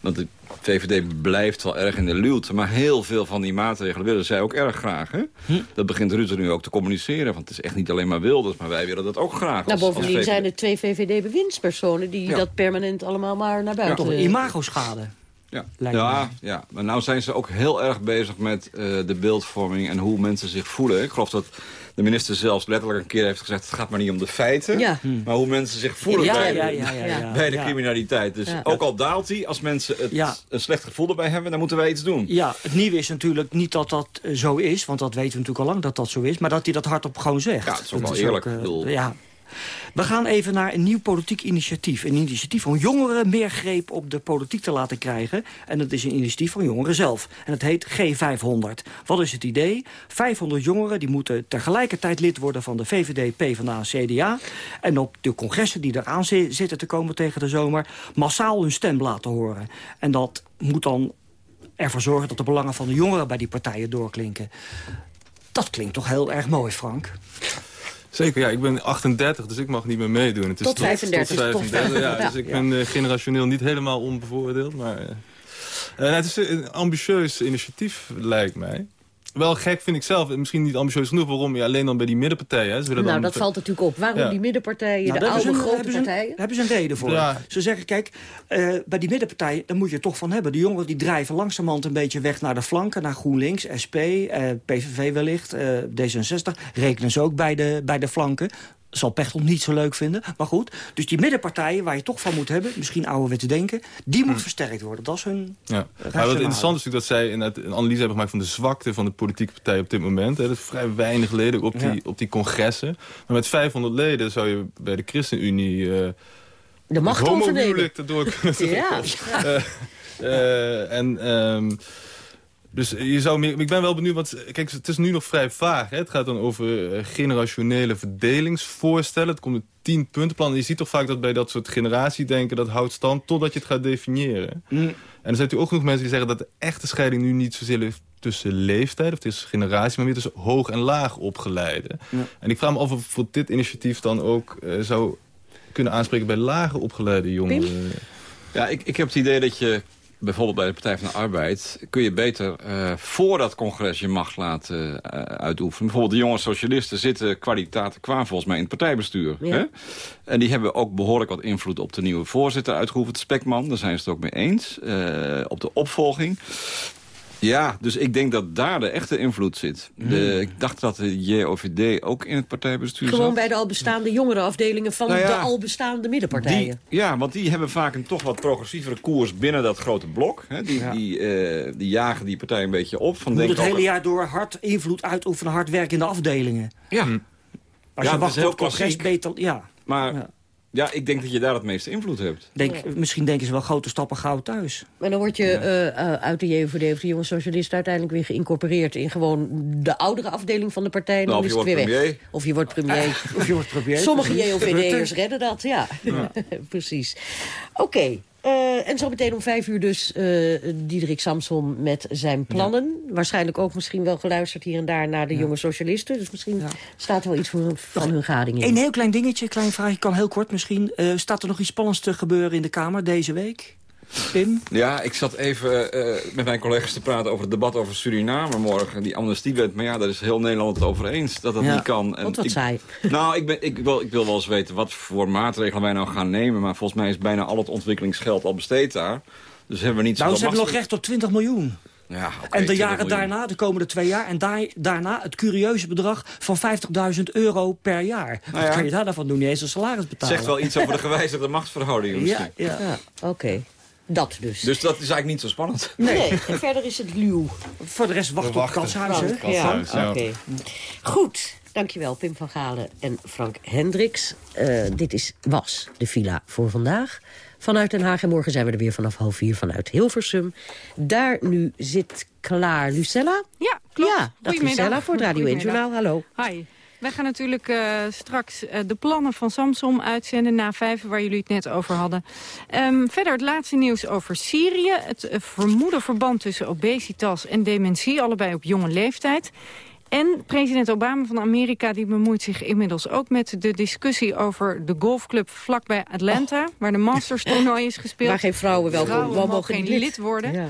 [SPEAKER 13] want de VVD blijft wel erg in de luwte. Maar heel veel van die maatregelen willen zij ook erg graag. Hè? Hm. Dat begint Rutte nu ook te communiceren. Want het is echt niet alleen maar Wilders, maar wij willen dat ook graag.
[SPEAKER 9] Nou, bovendien zijn er twee VVD-bewindspersonen... die dat permanent allemaal maar naar buiten...
[SPEAKER 11] Ja, toch imago-schade.
[SPEAKER 13] Ja, ja, ja, maar nou zijn ze ook heel erg bezig met uh, de beeldvorming en hoe mensen zich voelen. Ik geloof dat de minister zelfs letterlijk een keer heeft gezegd... het gaat maar niet om de feiten,
[SPEAKER 9] ja.
[SPEAKER 13] maar hoe mensen zich voelen bij, de, bij de criminaliteit. Dus ook al daalt hij, als mensen het, een slecht gevoel erbij hebben... dan moeten wij iets doen.
[SPEAKER 11] Ja, het nieuwe is natuurlijk niet dat dat eh, zo is... want dat weten we natuurlijk al lang dat dat zo is... maar dat hij dat hardop gewoon zegt.
[SPEAKER 13] Ja, het is ook wel eerlijk.
[SPEAKER 11] Ook, uh, ja, we gaan even naar een nieuw politiek initiatief. Een initiatief om jongeren meer greep op de politiek te laten krijgen. En dat is een initiatief van jongeren zelf. En het heet G500. Wat is het idee? 500 jongeren die moeten tegelijkertijd lid worden van de VVD, PvdA en CDA. En op de congressen die eraan zitten te komen tegen de zomer... massaal hun stem laten horen. En dat moet dan ervoor zorgen dat de belangen van de jongeren bij die partijen doorklinken. Dat klinkt toch heel erg mooi, Frank?
[SPEAKER 12] Zeker, ja. Ik ben 38, dus ik mag niet meer meedoen.
[SPEAKER 9] Het is tot 35. Tot
[SPEAKER 12] 35 ja, dus ik ben uh, generationeel niet helemaal onbevoordeeld. Maar, uh, uh, het is een ambitieus initiatief, lijkt mij wel gek vind ik zelf, misschien niet ambitieus genoeg... waarom je alleen dan bij die middenpartijen... Hè,
[SPEAKER 9] nou,
[SPEAKER 12] dan
[SPEAKER 9] dat valt natuurlijk op. Waarom die middenpartijen, nou, de oude grote
[SPEAKER 11] hebben
[SPEAKER 9] partijen?
[SPEAKER 11] Daar hebben ze een reden voor. Ja. Ze zeggen, kijk, uh, bij die middenpartijen... daar moet je het toch van hebben. De jongeren die drijven langzamerhand een beetje weg naar de flanken... naar GroenLinks, SP, uh, PVV wellicht, uh, D66. Rekenen ze ook bij de, bij de flanken zal Pechtel niet zo leuk vinden. Maar goed, dus die middenpartijen waar je toch van moet hebben... misschien ouderwetse denken, die moet hm. versterkt worden. Dat is hun
[SPEAKER 12] ja. Maar wat interessant is natuurlijk dat zij een analyse hebben gemaakt... van de zwakte van de politieke partij op dit moment. Hè. Dat is vrij weinig leden op die, op die congressen. Maar met 500 leden zou je bij de ChristenUnie... Uh,
[SPEAKER 9] de macht
[SPEAKER 12] erdoor kunnen ja. Uh, uh, en... Um, dus je zou meer, ik ben wel benieuwd, want kijk, het is nu nog vrij vaag. Hè? Het gaat dan over eh, generationele verdelingsvoorstellen. Het komt een tien puntenplan. En je ziet toch vaak dat bij dat soort generatiedenken... dat houdt stand totdat je het gaat definiëren. Mm. En er zijn natuurlijk ook genoeg mensen die zeggen... dat de echte scheiding nu niet zozeer ligt tussen leeftijd... of tussen generatie, maar meer tussen hoog en laag opgeleide. En ik vraag me af of voor dit initiatief dan ook uh, zou kunnen aanspreken... bij lager opgeleide jongeren.
[SPEAKER 13] Ja, ik, ik heb het idee dat je bijvoorbeeld bij de Partij van de Arbeid... kun je beter uh, voor dat congres je macht laten uh, uitoefenen. Bijvoorbeeld de jonge socialisten zitten kwaliteiten qua volgens mij in het partijbestuur. Hè? En die hebben ook behoorlijk wat invloed op de nieuwe voorzitter uitgeoefend, Spekman. Daar zijn ze het ook mee eens. Uh, op de opvolging. Ja, dus ik denk dat daar de echte invloed zit. De, hmm. Ik dacht dat de JOVD ook in het partijbestuur
[SPEAKER 9] Gewoon bij de al bestaande jongerenafdelingen van nou de al bestaande middenpartijen.
[SPEAKER 13] ja, want die hebben vaak een toch wat progressievere koers binnen dat grote blok. Hè. Die, die, uh, die, jagen die partij een beetje op. Van
[SPEAKER 11] Moet het hele jaar door hard invloed uitoefenen, hard werken in de afdelingen.
[SPEAKER 13] Ja.
[SPEAKER 11] Als je wacht op het congres beter... Ja.
[SPEAKER 13] Maar ja, ik denk dat je daar het meeste invloed hebt.
[SPEAKER 11] Denk, Misschien denken ze wel grote stappen gauw thuis.
[SPEAKER 9] Maar dan word je uh, uh, uit de JVD of de jonge socialisten uiteindelijk weer geïncorporeerd in gewoon de oudere afdeling van de partij. Dan
[SPEAKER 13] nou, of, je wordt premier.
[SPEAKER 9] Of je wordt premier.
[SPEAKER 11] of je wordt premier.
[SPEAKER 9] Sommige JOVD'ers redden dat, ja. ja. Precies. Oké, uh, en zo meteen om vijf uur dus uh, Diederik Samson met zijn plannen. Waarschijnlijk ook misschien wel geluisterd hier en daar naar de jonge socialisten. Dus misschien staat er wel iets van, van hun gading in.
[SPEAKER 11] Een heel klein dingetje, klein vraagje, kan heel kort misschien. Uh, staat er nog iets spannends te gebeuren in de Kamer deze week? Pim?
[SPEAKER 13] Ja, ik zat even uh, met mijn collega's te praten over het debat over Suriname morgen. Die amnestiewet, maar ja, daar is heel Nederland het over eens dat dat niet kan.
[SPEAKER 9] En wat wat zei?
[SPEAKER 13] Nou, ik, ben, ik, wil, ik wil wel eens weten wat voor maatregelen wij nou gaan nemen. Maar volgens mij is bijna al het ontwikkelingsgeld al besteed daar. Dus hebben we niet
[SPEAKER 11] Nou, ze hebben nog recht op 20 miljoen.
[SPEAKER 13] Ja, okay,
[SPEAKER 11] en de jaren daarna, de komende twee jaar... en daar, daarna het curieuze bedrag van 50.000 euro per jaar. Nou ja. Wat kan je daar dan van doen? Niet eens een salaris betalen.
[SPEAKER 13] Zegt wel iets over de gewijzigde machtsverhoudingen
[SPEAKER 9] Ja, ja. ja oké. Dat dus.
[SPEAKER 13] Dus dat is eigenlijk niet zo spannend.
[SPEAKER 9] Nee, en verder is het luw.
[SPEAKER 11] Voor de rest wachten we op Katshuizen.
[SPEAKER 9] Ja, oké. Goed, dankjewel Pim van Galen en Frank Hendricks. Uh, dit is, was de villa voor vandaag. Vanuit Den Haag en morgen zijn we er weer vanaf half vier vanuit Hilversum. Daar nu zit klaar Lucella.
[SPEAKER 14] Ja, klopt.
[SPEAKER 9] Ja, dat Lucella voor het Radio 1 Journaal. Hallo.
[SPEAKER 14] Hi. Wij gaan natuurlijk uh, straks uh, de plannen van Samsung uitzenden na vijf, waar jullie het net over hadden. Um, verder het laatste nieuws over Syrië. Het uh, vermoeden verband tussen obesitas en dementie, allebei op jonge leeftijd. En president Obama van Amerika die bemoeit zich inmiddels ook met de discussie over de golfclub vlakbij Atlanta,
[SPEAKER 9] Oh.
[SPEAKER 14] waar de Masters toernooi is gespeeld.
[SPEAKER 9] Waar geen vrouwen welkom-
[SPEAKER 14] Vrouwen
[SPEAKER 9] wel
[SPEAKER 14] mogen
[SPEAKER 9] mogen
[SPEAKER 14] geen
[SPEAKER 9] lid.
[SPEAKER 14] lid worden.
[SPEAKER 9] Ja.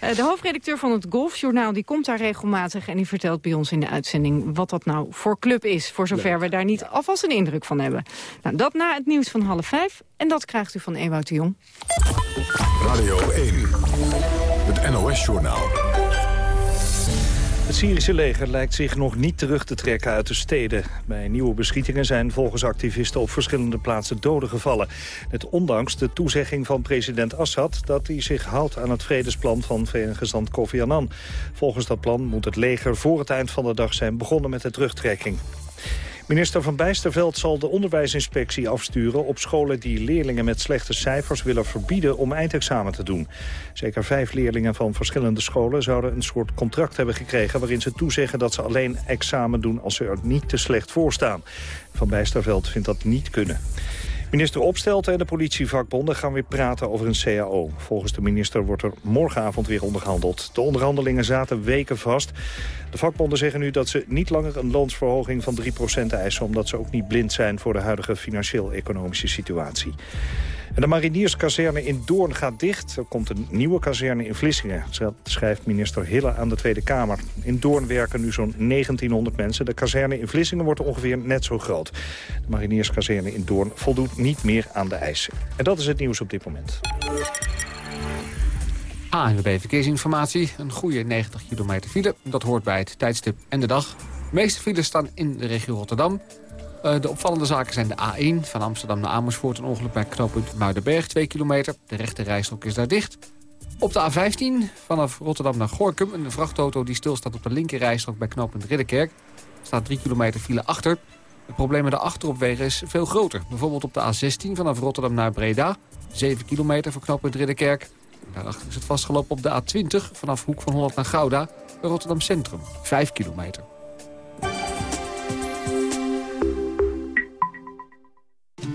[SPEAKER 14] Eh, de hoofdredacteur van het Golfjournaal die komt daar regelmatig... en die vertelt bij ons in de uitzending wat dat nou voor club is... voor zover we daar niet alvast een indruk van hebben. Nou, dat na het nieuws van half vijf. En dat krijgt u van Ewout de Jong.
[SPEAKER 1] Radio 1, het NOS-journaal.
[SPEAKER 2] Het Syrische leger lijkt zich nog niet terug te trekken uit de steden. Bij nieuwe beschietingen zijn volgens activisten op verschillende plaatsen doden gevallen. Net ondanks de toezegging van president Assad dat hij zich houdt aan het vredesplan van VN-gezant Kofi Annan. Volgens dat plan moet het leger voor het eind van de dag zijn begonnen met de terugtrekking. Minister Van Bijsterveld zal de onderwijsinspectie afsturen op scholen die leerlingen met slechte cijfers willen verbieden om eindexamen te doen. Zeker vijf leerlingen van verschillende scholen zouden een soort contract hebben gekregen waarin ze toezeggen dat ze alleen examen doen als ze er niet te slecht voor staan. Van Bijsterveld vindt dat niet kunnen. Minister Opstelten en de politievakbonden gaan weer praten over een CAO. Volgens de minister wordt er morgenavond weer onderhandeld. De onderhandelingen zaten weken vast. De vakbonden zeggen nu dat ze niet langer een loonsverhoging van 3% eisen... omdat ze ook niet blind zijn voor de huidige financieel-economische situatie. De marinierskazerne in Doorn gaat dicht. Er komt een nieuwe kazerne in Vlissingen. Schrijft minister Hille aan de Tweede Kamer. In Doorn werken nu zo'n 1900 mensen. De kazerne in Vlissingen wordt ongeveer net zo groot. De marinierskazerne in Doorn voldoet niet meer aan de eisen. En dat is het nieuws op dit moment.
[SPEAKER 5] ANWB Verkeersinformatie. Een goede 90 kilometer file. Dat hoort bij het tijdstip en de dag. De meeste files staan in de regio Rotterdam. Uh, de opvallende zaken zijn de A1 van Amsterdam naar Amersfoort. Een ongeluk bij knooppunt Muidenberg, 2 kilometer. De rechte rijstrook is daar dicht. Op de A15 vanaf Rotterdam naar Gorkum. Een vrachtauto die stilstaat op de linker rijstrook bij knooppunt Ridderkerk. Er staat 3 kilometer file achter. Het probleem met de achteropwegen is veel groter. Bijvoorbeeld op de A16 vanaf Rotterdam naar Breda. 7 kilometer voor knooppunt Ridderkerk. Daarachter is het vastgelopen op de A20 vanaf Hoek van Holland naar Gouda. Bij Rotterdam Centrum, 5 kilometer.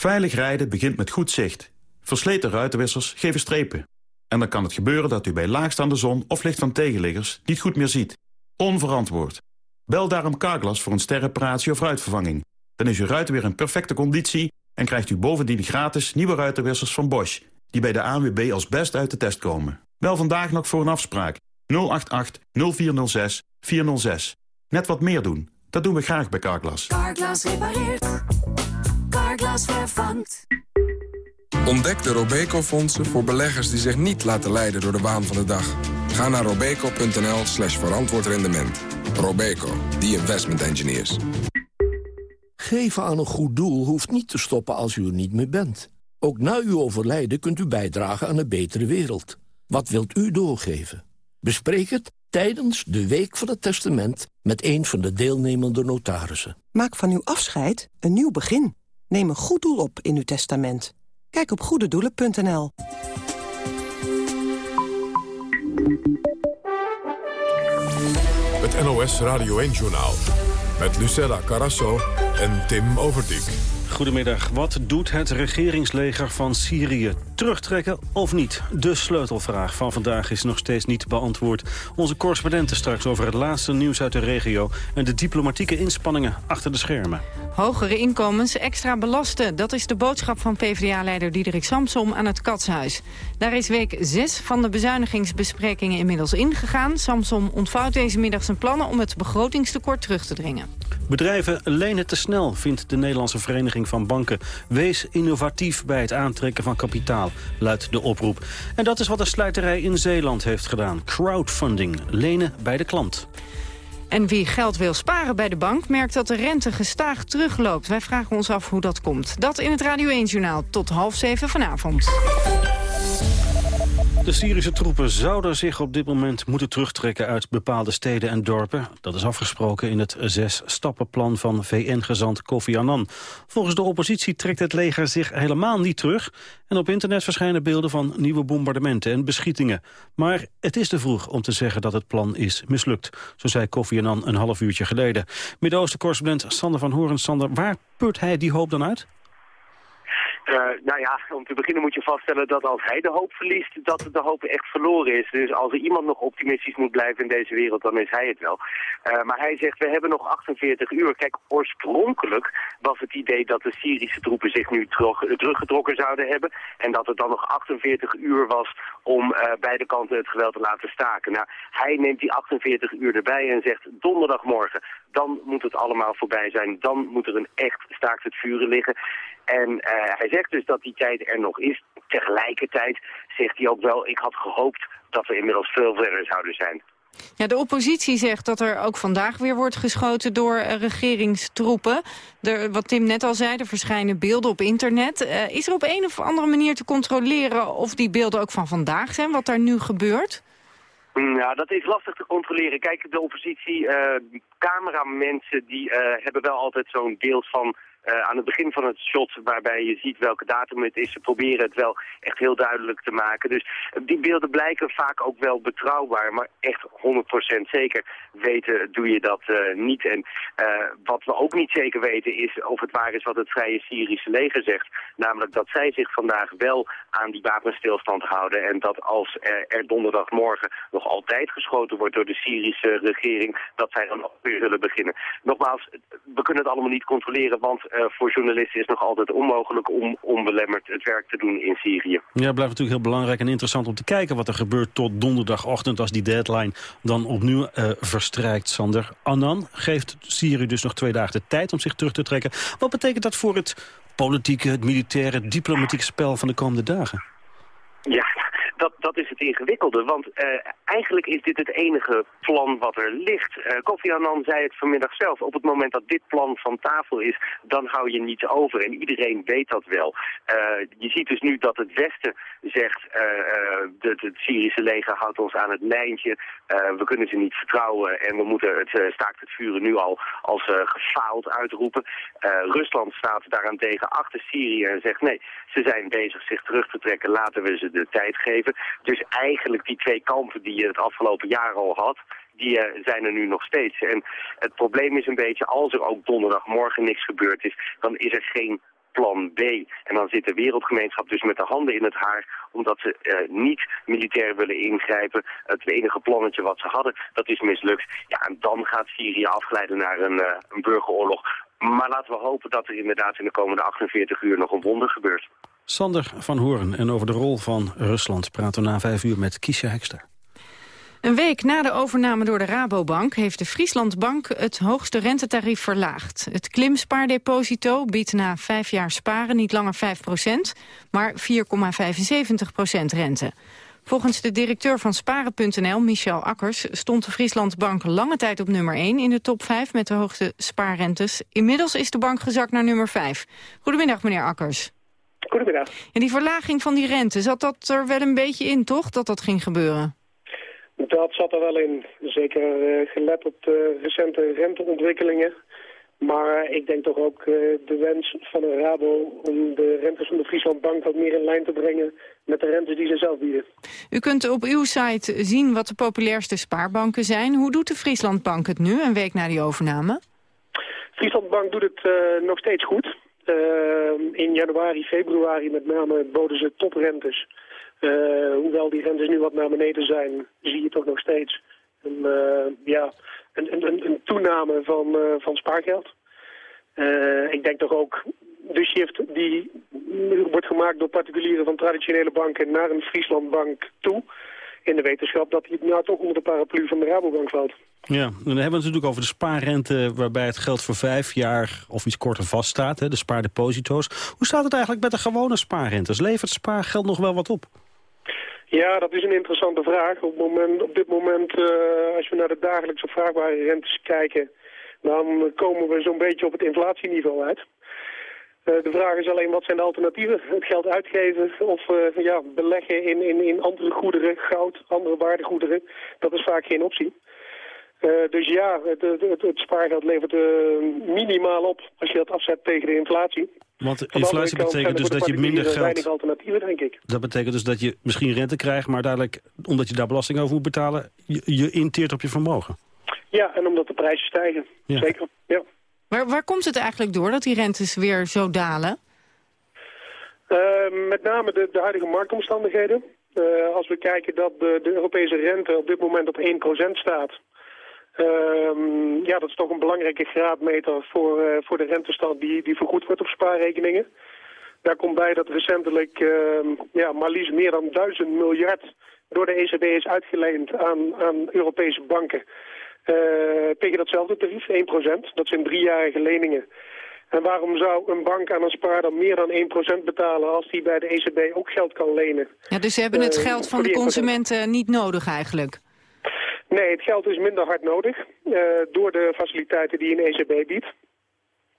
[SPEAKER 15] Veilig rijden begint met goed zicht. Versleten ruitenwissers geven strepen. En dan kan het gebeuren dat u bij laagstaande zon of licht van tegenliggers niet goed meer ziet. Onverantwoord. Bel daarom Carglass voor een sterreparatie of ruitvervanging. Dan is uw ruit weer in perfecte conditie en krijgt u bovendien gratis nieuwe ruitenwissers van Bosch... die bij de ANWB als best uit de test komen. Bel vandaag nog voor een afspraak. 088 0406 406. Net wat meer doen. Dat doen we graag bij Carglass.
[SPEAKER 16] Carglass repareert. Carglass vervangt.
[SPEAKER 17] Ontdek de Robeco-fondsen voor beleggers die zich niet laten leiden door de waan van de dag. Ga naar robeco.nl slash verantwoord rendement. Robeco, the investment engineers.
[SPEAKER 18] Geven aan een goed doel hoeft niet te stoppen als u er niet meer bent. Ook na uw overlijden kunt u bijdragen aan een betere wereld. Wat wilt u doorgeven? Bespreek het tijdens de Week van het Testament... met een van de deelnemende notarissen.
[SPEAKER 19] Maak van uw afscheid een nieuw begin. Neem een goed doel op in uw testament. Kijk op goededoelen.nl.
[SPEAKER 1] Het NOS Radio 1-journaal. Met Lucella Carasso en Tim Overdijk.
[SPEAKER 20] Goedemiddag. Wat doet het regeringsleger van Syrië? Terugtrekken of niet? De sleutelvraag van vandaag is nog steeds niet beantwoord. Onze correspondenten straks over het laatste nieuws uit de regio... en de diplomatieke inspanningen achter de schermen.
[SPEAKER 14] Hogere inkomens extra belasten. Dat is de boodschap van PvdA-leider Diederik Samsom aan het Katshuis. Daar is week 6 van de bezuinigingsbesprekingen inmiddels ingegaan. Samsom ontvouwt deze middag zijn plannen om het begrotingstekort terug te dringen.
[SPEAKER 20] Bedrijven lenen te snel, vindt de Nederlandse Vereniging van Banken. Wees innovatief bij het aantrekken van kapitaal, luidt de oproep. En dat is wat de sluiterij in Zeeland heeft gedaan. Crowdfunding, lenen bij de klant.
[SPEAKER 14] En wie geld wil sparen bij de bank merkt dat de rente gestaag terugloopt. Wij vragen ons af hoe dat komt. Dat in het Radio 1-journaal tot half zeven vanavond.
[SPEAKER 20] De Syrische troepen zouden zich op dit moment moeten terugtrekken uit bepaalde steden en dorpen. Dat is afgesproken in het zes-stappenplan van VN-gezant Kofi Annan. Volgens de oppositie trekt het leger zich helemaal niet terug. En op internet verschijnen beelden van nieuwe bombardementen en beschietingen. Maar het is te vroeg om te zeggen dat het plan is mislukt. Zo zei Kofi Annan een half uurtje geleden. Midden-Oosten-correspondent Sander van Horen. Sander, waar put hij die hoop dan uit?
[SPEAKER 21] Uh, nou ja, om te beginnen moet je vaststellen dat als hij de hoop verliest, dat de hoop echt verloren is. Dus als er iemand nog optimistisch moet blijven in deze wereld, dan is hij het wel. Uh, maar hij zegt, we hebben nog 48 uur. Kijk, oorspronkelijk was het idee dat de Syrische troepen zich nu terug, teruggetrokken zouden hebben. En dat het dan nog 48 uur was om uh, beide kanten het geweld te laten staken. Nou, hij neemt die 48 uur erbij en zegt, donderdagmorgen, dan moet het allemaal voorbij zijn. Dan moet er een echt staakt het vuren liggen. En uh, hij zegt dus dat die tijd er nog is. Tegelijkertijd zegt hij ook wel, ik had gehoopt dat we inmiddels veel verder zouden zijn.
[SPEAKER 14] Ja, de oppositie zegt dat er ook vandaag weer wordt geschoten door uh, regeringstroepen. Er, wat Tim net al zei, er verschijnen beelden op internet. Uh, is er op een of andere manier te controleren of die beelden ook van vandaag zijn, wat daar nu gebeurt?
[SPEAKER 21] Ja, dat is lastig te controleren. Kijk, de oppositie, uh, cameramensen, die hebben wel altijd zo'n beeld van aan het begin van het shot waarbij je ziet welke datum het is. Ze proberen het wel echt heel duidelijk te maken. Dus die beelden blijken vaak ook wel betrouwbaar. Maar echt 100% zeker weten doe je dat uh, niet. En wat we ook niet zeker weten is of het waar is wat het Vrije Syrische leger zegt. Namelijk dat zij zich vandaag wel aan die wapenstilstand houden. En dat als er, er donderdagmorgen nog altijd geschoten wordt door de Syrische regering... dat zij dan ook weer zullen beginnen. Nogmaals, we kunnen het allemaal niet controleren, want voor journalisten is nog altijd onmogelijk om onbelemmerd het werk te doen in Syrië.
[SPEAKER 20] Ja, het blijft natuurlijk heel belangrijk en interessant om te kijken wat er gebeurt tot donderdagochtend als die deadline dan opnieuw uh, verstrijkt, Sander. Annan geeft Syrië dus nog twee dagen de tijd om zich terug te trekken. Wat betekent dat voor het politieke, het militaire, het diplomatieke spel van de komende dagen?
[SPEAKER 21] Dat, dat is het ingewikkelde, want uh, eigenlijk is dit het enige plan wat er ligt. Uh, Kofi Annan zei het vanmiddag zelf, op het moment dat dit plan van tafel is, dan hou je niets over. En iedereen weet dat wel. Uh, je ziet dus nu dat het Westen zegt, het, het Syrische leger houdt ons aan het lijntje, we kunnen ze niet vertrouwen en we moeten het staakt het vuren nu al als gefaald uitroepen. Rusland staat daaraan tegen achter Syrië en zegt nee, ze zijn bezig zich terug te trekken, laten we ze de tijd geven. Dus eigenlijk die twee kampen die je het afgelopen jaar al had, die uh, zijn er nu nog steeds. En het probleem is een beetje, als er ook donderdagmorgen niks gebeurd is, dan is er geen plan B. En dan zit de wereldgemeenschap dus met de handen in het haar... omdat ze uh, niet militair willen ingrijpen. Het enige plannetje wat ze hadden, dat is mislukt. Ja, en dan gaat Syrië afgeleiden naar een, uh, een burgeroorlog. Maar laten we hopen dat er inderdaad in de komende 48 uur nog een wonder gebeurt.
[SPEAKER 20] Sander van Hoorn en over de rol van Rusland praten we na vijf uur met Kiesja Hekster.
[SPEAKER 14] Een week na de overname door de Rabobank heeft de Frieslandbank het hoogste rentetarief verlaagd. Het klimspaardeposito biedt na vijf jaar sparen niet langer 5% maar 4,75% rente. Volgens de directeur van Sparen.nl, Michel Akkers, stond de Frieslandbank lange tijd op nummer 1 in de top 5 met de hoogste spaarrentes. Inmiddels is de bank gezakt naar nummer 5. Goedemiddag, meneer Akkers.
[SPEAKER 22] Goedemiddag.
[SPEAKER 14] En die verlaging van die rente, zat dat er wel een beetje in, toch, dat dat ging gebeuren?
[SPEAKER 22] Dat zat er wel in. Zeker uh, gelet op de recente renteontwikkelingen. Maar ik denk toch ook uh, de wens van een Rabo om de rentes van de Frieslandbank wat meer in lijn te brengen met de rentes die ze zelf bieden.
[SPEAKER 14] U kunt op uw site zien wat de populairste spaarbanken zijn. Hoe doet de Frieslandbank het nu, een week na die overname?
[SPEAKER 22] Frieslandbank doet het uh, nog steeds goed. Uh, in januari, februari met name boden ze toprentes. Uh, hoewel die rentes nu wat naar beneden zijn, zie je toch nog steeds een, uh, ja, een, een, een, toename van, uh, van spaargeld. ik denk toch ook de shift die wordt gemaakt door particulieren van traditionele banken naar een Frieslandbank toe. In de wetenschap dat die nou toch onder de paraplu van de Rabobank valt.
[SPEAKER 20] Ja, dan hebben we het natuurlijk over de spaarrente waarbij het geld voor vijf jaar of iets korter vaststaat, hè, de spaardeposito's. Hoe staat het eigenlijk met de gewone spaarrentes? Levert spaargeld nog wel wat op?
[SPEAKER 22] Ja, dat is een interessante vraag. Op, moment, op dit moment, uh, als we naar de dagelijkse vraagbare rentes kijken... dan komen we zo'n beetje op het inflatieniveau uit. Eh, de vraag is alleen wat zijn de alternatieven? Het geld uitgeven of eh, ja, beleggen in, in, in andere goederen, goud, andere waardegoederen. Dat is vaak geen optie. Eh, dus ja, het, het, het spaargeld levert minimaal op als je dat afzet tegen de inflatie.
[SPEAKER 20] Want inflatie betekent dus dat je minder geld...
[SPEAKER 22] weinig alternatieven, denk ik.
[SPEAKER 20] Dat betekent dus dat je misschien rente krijgt... maar dadelijk, omdat je daar belasting over moet betalen... je, je inteert op je vermogen.
[SPEAKER 22] Ja, en omdat de prijzen stijgen. Zeker, ja.
[SPEAKER 14] Waar, waar komt het eigenlijk door dat die rentes weer zo dalen?
[SPEAKER 22] Uh, met name de, de huidige marktomstandigheden. Uh, als we kijken dat de, de, Europese rente op dit moment op 1% staat... Uh, ja, dat is toch een belangrijke graadmeter voor, uh, voor de rentestand die, die vergoed wordt op spaarrekeningen. Daar komt bij dat recentelijk ehm, ja, maar liefst meer dan 1000 miljard door de ECB is uitgeleend aan, aan Europese banken. Uh, tegen datzelfde tarief, 1%. Dat zijn driejarige leningen. En waarom zou een bank aan een spaarder meer dan 1% betalen als die bij de ECB ook geld kan lenen?
[SPEAKER 14] Ja, dus ze hebben het uh, geld van de consumenten niet nodig eigenlijk?
[SPEAKER 22] Nee, het geld is minder hard nodig uh, door de faciliteiten die een ECB biedt.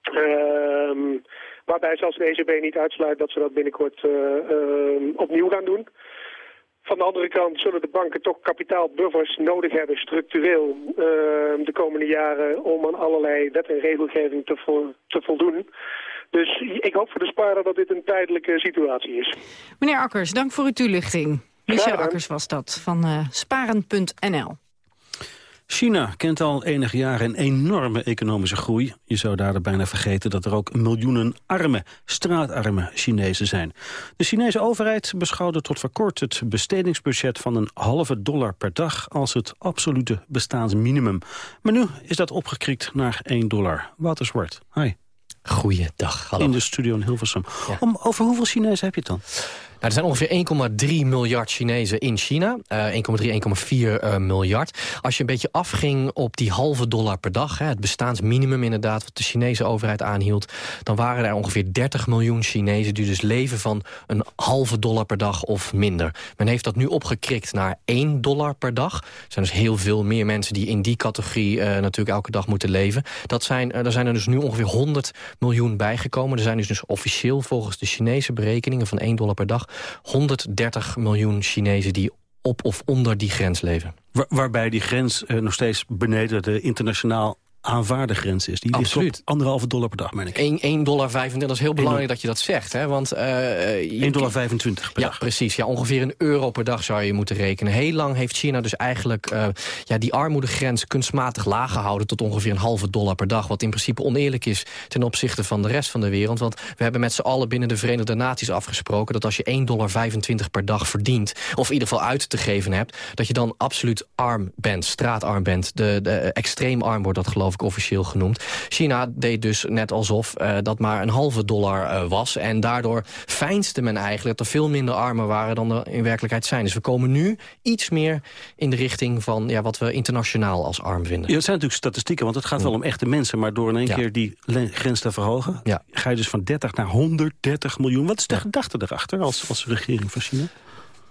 [SPEAKER 22] Ehm, waarbij zelfs de ECB niet uitsluit dat ze dat binnenkort opnieuw gaan doen. Van de andere kant zullen de banken toch kapitaalbuffers nodig hebben, structureel, uh, de komende jaren, om aan allerlei wet en regelgeving te, vo te voldoen. Dus ik hoop voor de spaarder dat dit een tijdelijke situatie is.
[SPEAKER 14] Meneer Akkers, dank voor uw toelichting. Michel Akkers was dat, van uh, sparen.nl.
[SPEAKER 20] China kent al enige jaren een enorme economische groei. Je zou daar bijna vergeten dat er ook miljoenen arme, straatarme Chinezen zijn. De Chinese overheid beschouwde tot voor kort het bestedingsbudget van een halve dollar per dag als het absolute bestaansminimum. Maar nu is dat opgekrikt naar 1 dollar. Wouter Zwart, hi.
[SPEAKER 23] Goeiedag, hallo.
[SPEAKER 20] In de studio in Hilversum. Om, over hoeveel Chinezen heb je het dan?
[SPEAKER 23] Nou, er zijn ongeveer 1,3 miljard Chinezen in China. Uh, 1,3, 1,4 uh, miljard. Als je een beetje afging op die halve dollar per dag... Hè, het bestaansminimum inderdaad, wat de Chinese overheid aanhield... dan waren er ongeveer 30 miljoen Chinezen... die dus leven van een halve dollar per dag of minder. Men heeft dat nu opgekrikt naar 1 dollar per dag. Er zijn dus heel veel meer mensen die in die categorie... Uh, natuurlijk elke dag moeten leven. Dat zijn, er zijn er dus nu ongeveer 100 miljoen bijgekomen. Er zijn dus, dus officieel volgens de Chinese berekeningen... van 1 dollar per dag 130 miljoen Chinezen die op of onder die grens leven.
[SPEAKER 20] Waar, waarbij die grens uh, nog steeds beneden de internationaal aanvaarde grens is. Die
[SPEAKER 23] Absoluut.
[SPEAKER 20] ligt op anderhalve dollar per dag, meen ik.
[SPEAKER 23] 1,25 dollar, 25, dat is heel belangrijk dat je dat zegt. Hè? Want, uh,
[SPEAKER 20] 1,25 dollar 25 per
[SPEAKER 23] ja,
[SPEAKER 20] dag.
[SPEAKER 23] precies. Ja, ongeveer een euro per dag zou je moeten rekenen. Heel lang heeft China dus eigenlijk uh, ja, die armoedegrens kunstmatig laag gehouden... tot ongeveer een halve dollar per dag. Wat in principe oneerlijk is ten opzichte van de rest van de wereld. Want we hebben met z'n allen binnen de Verenigde Naties afgesproken... dat als je 1,25 dollar per dag verdient, of in ieder geval uit te geven hebt... dat je dan absoluut arm bent, straatarm bent. De, de extreem arm wordt dat geloof ik officieel genoemd. China deed dus net alsof uh, dat maar een halve dollar uh, was. En daardoor fijnste men eigenlijk dat er veel minder armen waren dan er in werkelijkheid zijn. Dus we komen nu iets meer in de richting van ja, wat we internationaal als arm vinden.
[SPEAKER 20] Ja, het zijn natuurlijk statistieken, want het gaat wel om echte mensen. Maar door in één ja. keer die grens te verhogen,
[SPEAKER 23] ja.
[SPEAKER 20] ga je dus van 30 naar 130 miljoen. Wat is de gedachte erachter als, als regering van China?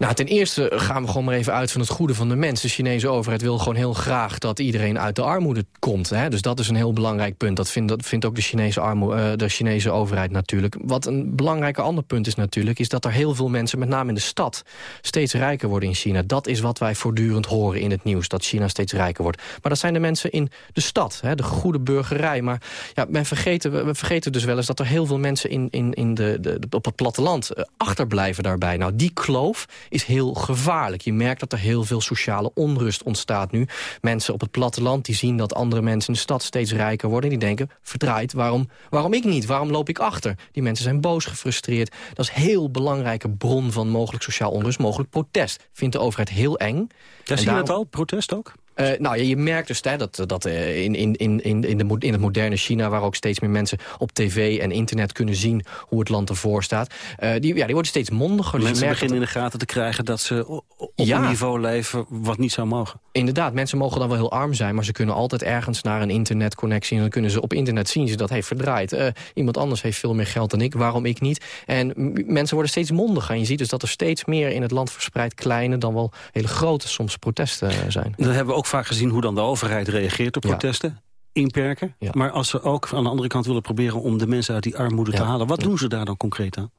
[SPEAKER 23] Nou, ten eerste gaan we gewoon maar even uit van het goede van de mens. De Chinese overheid wil gewoon heel graag dat iedereen uit de armoede komt. Hè? Dus dat is een heel belangrijk punt. Dat vindt, dat vindt ook de Chinese, uh, de Chinese overheid natuurlijk. Wat een belangrijk ander punt is natuurlijk... is dat er heel veel mensen, met name in de stad... steeds rijker worden in China. Dat is wat wij voortdurend horen in het nieuws. Dat China steeds rijker wordt. Maar dat zijn de mensen in de stad. Hè? De goede burgerij. Maar ja, men vergeten, we vergeten dus wel eens dat er heel veel mensen... in, in, in de, de, op het platteland uh, achterblijven daarbij. Nou, die kloof is heel gevaarlijk. Je merkt dat er heel veel sociale onrust ontstaat nu. Mensen op het platteland die zien dat andere mensen in de stad steeds rijker worden. En die denken, verdraaid, waarom, waarom ik niet? Waarom loop ik achter? Die mensen zijn boos, gefrustreerd. Dat is een heel belangrijke bron van mogelijk sociaal onrust, mogelijk protest. Vindt de overheid heel eng.
[SPEAKER 20] Ja, zie je dat al, protest ook?
[SPEAKER 23] Uh, nou ja, je merkt dus hè, dat, dat uh, in, in, in, in, de, in het moderne China... waar ook steeds meer mensen op tv en internet kunnen zien... hoe het land ervoor staat, uh, die, ja, die worden steeds mondiger.
[SPEAKER 20] Dus mensen beginnen in de gaten te krijgen dat ze op ja. een niveau leven... wat niet zou mogen.
[SPEAKER 23] Inderdaad, mensen mogen dan wel heel arm zijn... maar ze kunnen altijd ergens naar een internetconnectie... en dan kunnen ze op internet zien ze dat, hey, verdraaid. iemand anders heeft veel meer geld dan ik, waarom ik niet? En mensen worden steeds mondiger. En je ziet dus dat er steeds meer in het land verspreid... kleine dan wel hele grote soms protesten zijn.
[SPEAKER 20] Dat hebben we ook vaak gezien hoe dan de overheid reageert op protesten. inperken. Maar als ze ook aan de andere kant willen proberen om de mensen uit die armoede te halen... wat doen ze daar dan concreet aan?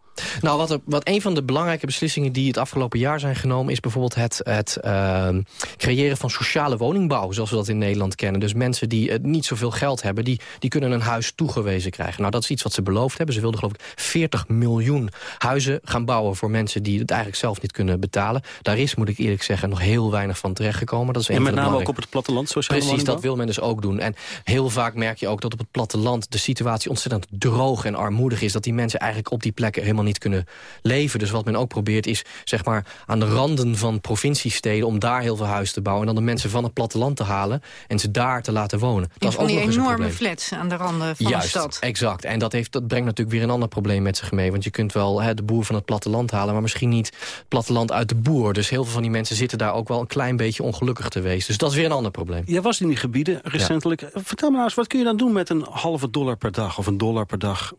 [SPEAKER 23] Nou, wat, er, wat een van de belangrijke beslissingen die het afgelopen jaar zijn genomen... is bijvoorbeeld het, het uh, creëren van sociale woningbouw, zoals we dat in Nederland kennen. Dus mensen die uh, niet zoveel geld hebben, die, die kunnen een huis toegewezen krijgen. Nou, dat is iets wat ze beloofd hebben. Ze wilden geloof ik 40 miljoen huizen gaan bouwen voor mensen die het eigenlijk zelf niet kunnen betalen. Daar is, moet ik eerlijk zeggen, nog heel weinig van terechtgekomen. Dat is
[SPEAKER 20] en met name ook op het platteland, sociale
[SPEAKER 23] Precies,
[SPEAKER 20] woningbouw?
[SPEAKER 23] dat wil men dus ook doen. En heel vaak merk je ook dat op het platteland de situatie ontzettend droog en armoedig is. Dat die mensen eigenlijk op die plekken helemaal niet kunnen leven. Dus wat men ook probeert is zeg maar, aan de randen van provinciesteden... om daar heel veel huis te bouwen... en dan de mensen van het platteland te halen en ze daar te laten wonen.
[SPEAKER 14] Dat is van die enorme flats aan de randen van
[SPEAKER 23] Juist,
[SPEAKER 14] de stad.
[SPEAKER 23] exact. En dat, heeft, dat brengt natuurlijk weer een ander probleem met zich mee. Want je kunt wel hè, de boer van het platteland halen... maar misschien niet het platteland uit de boer. Dus heel veel van die mensen zitten daar ook wel een klein beetje ongelukkig te wezen. Dus dat is weer een ander probleem.
[SPEAKER 20] Jij was in die gebieden recentelijk. Vertel me nou eens, wat kun je dan doen met een halve dollar per dag... of een dollar per dag?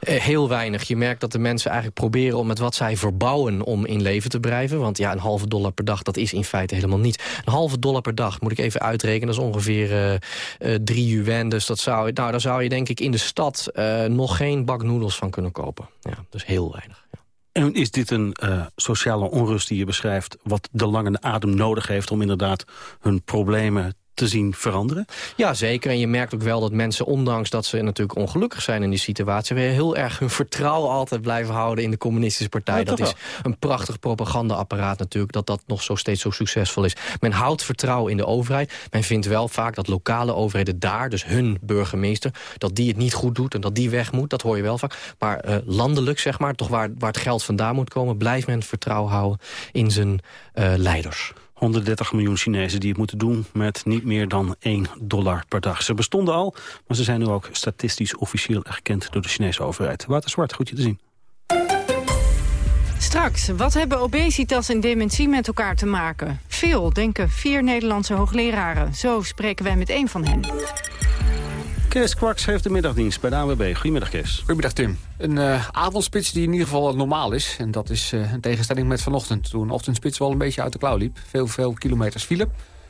[SPEAKER 23] Eh, heel weinig. Je merkt dat de mensen eigenlijk proberen om met wat zij verbouwen om in leven te blijven. Want ja, een halve dollar per dag, dat is in feite helemaal niet. Een halve dollar per dag, moet ik even uitrekenen, dat is ongeveer uh, uh, drie yuan. Dus dat zou, nou, daar zou je denk ik in de stad nog geen bak noedels van kunnen kopen. Ja, dus heel weinig.
[SPEAKER 20] En is dit een sociale onrust die je beschrijft... wat de lange adem nodig heeft om inderdaad hun problemen te zien veranderen?
[SPEAKER 23] Ja, zeker. En je merkt ook wel dat mensen, ondanks dat ze natuurlijk ongelukkig zijn in die situatie... weer heel erg hun vertrouwen altijd blijven houden in de communistische partij. Ja, dat is een prachtig propagandaapparaat natuurlijk, dat dat nog zo steeds zo succesvol is. Men houdt vertrouwen in de overheid. Men vindt wel vaak dat lokale overheden daar, dus hun burgemeester... dat die het niet goed doet en dat die weg moet. Dat hoor je wel vaak. Maar uh, landelijk, zeg maar, toch waar, waar het geld vandaan moet komen... blijft men vertrouwen houden in zijn uh, leiders.
[SPEAKER 20] 130 miljoen Chinezen die het moeten doen met niet meer dan 1 dollar per dag. Ze bestonden al, maar ze zijn nu ook statistisch officieel erkend door de Chinese overheid. Wouter Zwart, goed je te zien.
[SPEAKER 14] Straks, wat hebben obesitas en dementie met elkaar te maken? Veel, denken vier Nederlandse hoogleraren. Zo spreken wij met een van hen.
[SPEAKER 20] Kees Kwaks heeft de middagdienst bij de ANWB. Goedemiddag, Kees.
[SPEAKER 5] Goedemiddag, Tim. Een uh, avondspits die in ieder geval normaal is. En dat is uh, een tegenstelling met vanochtend. Toen ochtendspits wel een beetje uit de klauw liep. Veel, veel kilometers file.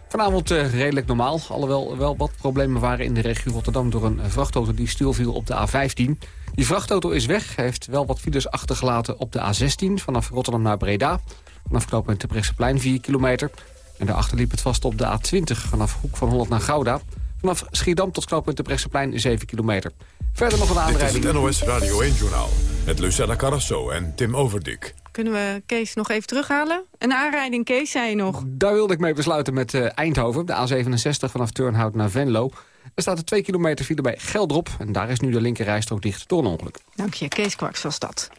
[SPEAKER 5] Vanavond uh, redelijk normaal. Alhoewel wel wat problemen waren in de regio Rotterdam... door een vrachtauto die stilviel op de A15. Die vrachtauto is weg. Heeft wel wat files achtergelaten op de A16... vanaf Rotterdam naar Breda. Vanaf knooppunt Terbrechtseplein 4 kilometer. En daarachter liep het vast op de A20 vanaf Hoek van Holland naar Gouda... Vanaf Schiedam tot knooppunt de Brechtseplein 7 kilometer. Verder nog een aanrijding.
[SPEAKER 1] Dit is het NOS Radio 1-journaal met Lucella Carrasso en Tim Overdik.
[SPEAKER 14] Kunnen we Kees nog even terughalen? Een aanrijding, Kees, zei je nog.
[SPEAKER 5] Daar wilde ik mee besluiten met uh, Eindhoven. De A67 vanaf Turnhout naar Venlo. Er staat er 2 kilometer file bij Geldrop. En daar is nu de linkerrijstrook dicht door een ongeluk.
[SPEAKER 14] Dank je, Kees Kwaks was dat.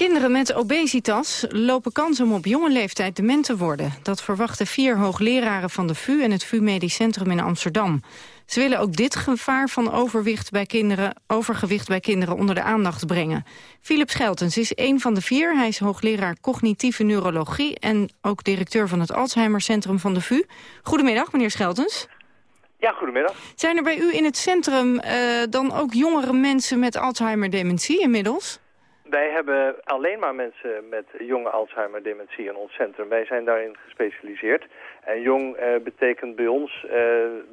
[SPEAKER 14] Kinderen met obesitas lopen kans om op jonge leeftijd dement te worden. Dat verwachten vier hoogleraren van de VU en het VU Medisch Centrum in Amsterdam. Ze willen ook dit gevaar van overwicht bij kinderen, overgewicht bij kinderen onder de aandacht brengen. Philip Scheltens is een van de vier. Hij is hoogleraar cognitieve neurologie en ook directeur van het Alzheimer Centrum van de VU. Goedemiddag, meneer Scheltens.
[SPEAKER 24] Ja, goedemiddag.
[SPEAKER 14] Zijn er bij u in het centrum uh, dan ook jongere mensen met Alzheimer-dementie inmiddels?
[SPEAKER 24] Wij hebben alleen maar mensen met jonge Alzheimer-dementie in ons centrum. Wij zijn daarin gespecialiseerd. En jong uh, betekent bij ons uh,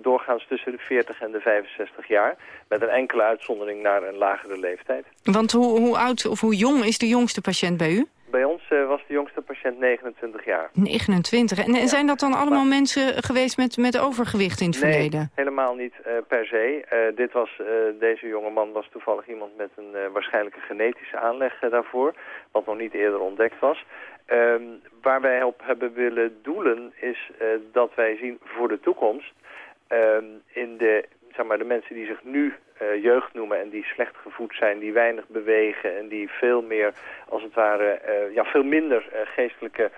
[SPEAKER 24] doorgaans tussen de 40 en de 65 jaar. Met een enkele uitzondering naar een lagere leeftijd.
[SPEAKER 14] Want hoe, hoe oud of hoe jong is de jongste patiënt bij u?
[SPEAKER 24] Bij ons uh, was de jongste patiënt 29 jaar.
[SPEAKER 14] 29. En ja. zijn dat dan allemaal maar... mensen geweest met, met overgewicht in het
[SPEAKER 24] nee,
[SPEAKER 14] verleden?
[SPEAKER 24] helemaal niet uh, per se. Uh, dit was, deze jonge man was toevallig iemand met een waarschijnlijke genetische aanleg daarvoor. Wat nog niet eerder ontdekt was. Um, waar wij op hebben willen doelen is dat wij zien voor de toekomst... Um, in de, maar, de mensen die zich nu uh, jeugd noemen en die slecht gevoed zijn, die weinig bewegen en die veel meer, als het ware, uh, ja, veel minder uh, geestelijke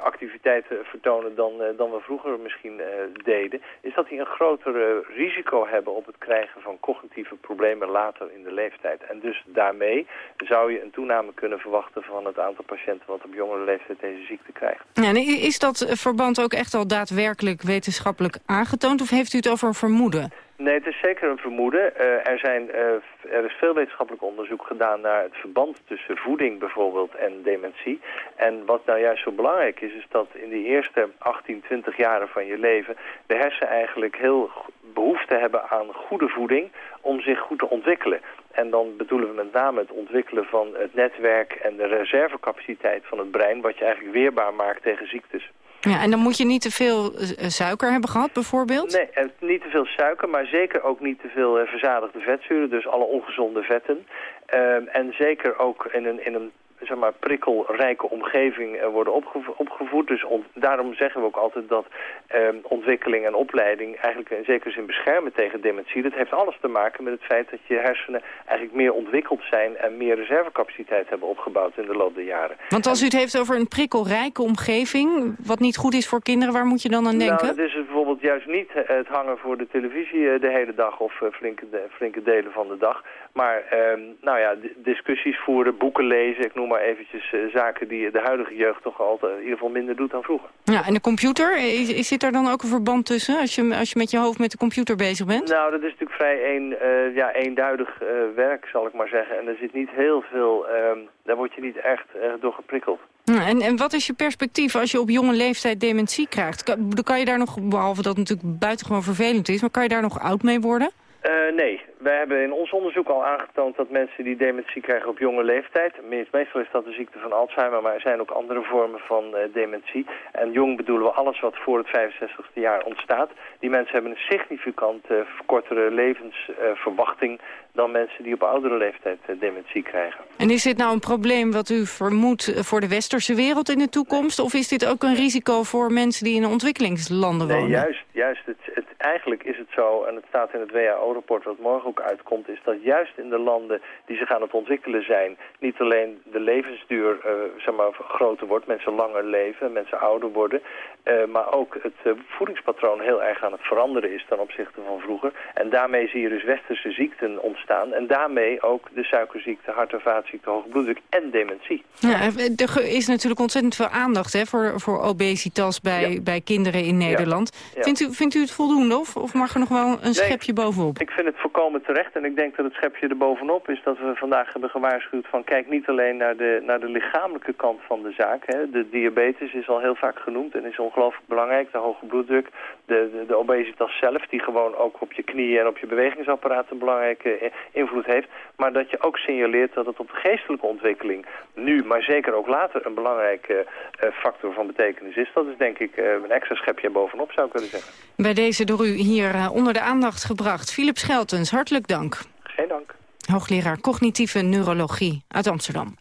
[SPEAKER 24] activiteiten vertonen dan, dan we vroeger misschien deden, is dat die een groter risico hebben op het krijgen van cognitieve problemen later in de leeftijd. En dus daarmee zou je een toename kunnen verwachten van het aantal patiënten wat op jongere leeftijd deze ziekte krijgt.
[SPEAKER 14] Ja, en is dat verband ook echt al daadwerkelijk wetenschappelijk aangetoond of heeft u het over een vermoeden?
[SPEAKER 24] Nee, het is zeker een vermoeden. Uh, er, zijn, uh, er is veel wetenschappelijk onderzoek gedaan naar het verband tussen voeding bijvoorbeeld en dementie. En wat nou juist zo belangrijk is, is dat in de eerste 18, 20 jaren van je leven de hersen eigenlijk heel behoefte hebben aan goede voeding om zich goed te ontwikkelen. En dan bedoelen we met name het ontwikkelen van het netwerk en de reservecapaciteit van het brein... wat je eigenlijk weerbaar maakt tegen ziektes.
[SPEAKER 14] Ja, en dan moet je niet te veel eh, suiker hebben gehad, bijvoorbeeld?
[SPEAKER 24] Nee, en niet te veel suiker, maar zeker ook niet te veel eh, verzadigde vetzuren. Dus alle ongezonde vetten. Ehm, en zeker ook in een, in een zeg maar, prikkelrijke omgeving uh, worden opgevo opgevoed. Dus daarom zeggen we ook altijd dat uh, ontwikkeling en opleiding eigenlijk in zekere zin beschermen tegen dementie. Dat heeft alles te maken met het feit dat je hersenen eigenlijk meer ontwikkeld zijn en meer reservecapaciteit hebben opgebouwd in de loop der jaren.
[SPEAKER 14] Want als u het heeft over een prikkelrijke omgeving, wat niet goed is voor kinderen, waar moet je dan aan denken?
[SPEAKER 24] Nou, het is bijvoorbeeld juist niet het hangen voor de televisie de hele dag of flinke, de, flinke delen van de dag. Maar ehm, nou ja, discussies voeren, boeken lezen, ik noem maar eventjes uh, zaken die de huidige jeugd toch altijd in ieder geval minder doet dan vroeger.
[SPEAKER 14] Ja, en de computer, is, zit daar dan ook een verband tussen als je, als je met je hoofd met de computer bezig bent?
[SPEAKER 24] Nou, dat is natuurlijk vrij een, uh, ja, eenduidig uh, werk, zal ik maar zeggen. En er zit niet heel veel, ehm, daar word je niet echt door geprikkeld.
[SPEAKER 14] En, en wat is je perspectief als je op jonge leeftijd dementie krijgt? Kan, kan je daar nog, behalve dat het natuurlijk buitengewoon vervelend is, maar kan je daar nog oud mee worden?
[SPEAKER 24] Uh, nee, wij hebben in ons onderzoek al aangetoond dat mensen die dementie krijgen op jonge leeftijd, meestal is dat de ziekte van Alzheimer, maar er zijn ook andere vormen van uh, dementie. En jong bedoelen we alles wat voor het 65ste jaar ontstaat. Die mensen hebben een significant uh, kortere levensverwachting dan mensen die op oudere leeftijd dementie krijgen.
[SPEAKER 14] En is dit nou een probleem wat u vermoedt voor de westerse wereld in de toekomst? Of is dit ook een risico voor mensen die in ontwikkelingslanden wonen?
[SPEAKER 24] Nee, juist. juist het, het, eigenlijk is het zo, en het staat in het WHO-rapport wat morgen ook uitkomt... is dat juist in de landen die zich aan het ontwikkelen zijn... niet alleen de levensduur uh, zeg maar, groter wordt, mensen langer leven, mensen ouder worden... Uh, maar ook het uh, voedingspatroon heel erg aan het veranderen is ten opzichte van vroeger. En daarmee zie je dus westerse ziekten ontstaan. En daarmee ook de suikerziekte, hart- en vaatziekte, hoge bloeddruk en dementie.
[SPEAKER 14] Ja, er is natuurlijk ontzettend veel aandacht hè, voor, voor obesitas bij, ja. bij kinderen in Nederland. Ja. Ja. Vindt, u, vindt u het voldoende of, of mag er nog wel een schepje bovenop?
[SPEAKER 24] Ik vind het voorkomen terecht en ik denk dat het schepje er bovenop is dat we vandaag hebben gewaarschuwd van kijk niet alleen naar de, naar de lichamelijke kant van de zaak. Hè. De diabetes is al heel vaak genoemd en is ongelooflijk belangrijk. De hoge bloeddruk, de, de, de obesitas zelf die gewoon ook op je knieën en op je bewegingsapparaat een belangrijke invloed heeft. Maar dat je ook signaleert dat het op de geestelijke ontwikkeling nu, maar zeker ook later een belangrijke uh, factor van betekenis is. Dat is denk ik uh, een extra schepje bovenop zou ik willen zeggen.
[SPEAKER 14] Bij deze door u hier uh, onder de aandacht gebracht. Philip Scheltens, hartelijk dank.
[SPEAKER 24] Geen dank.
[SPEAKER 14] Hoogleraar cognitieve neurologie uit Amsterdam.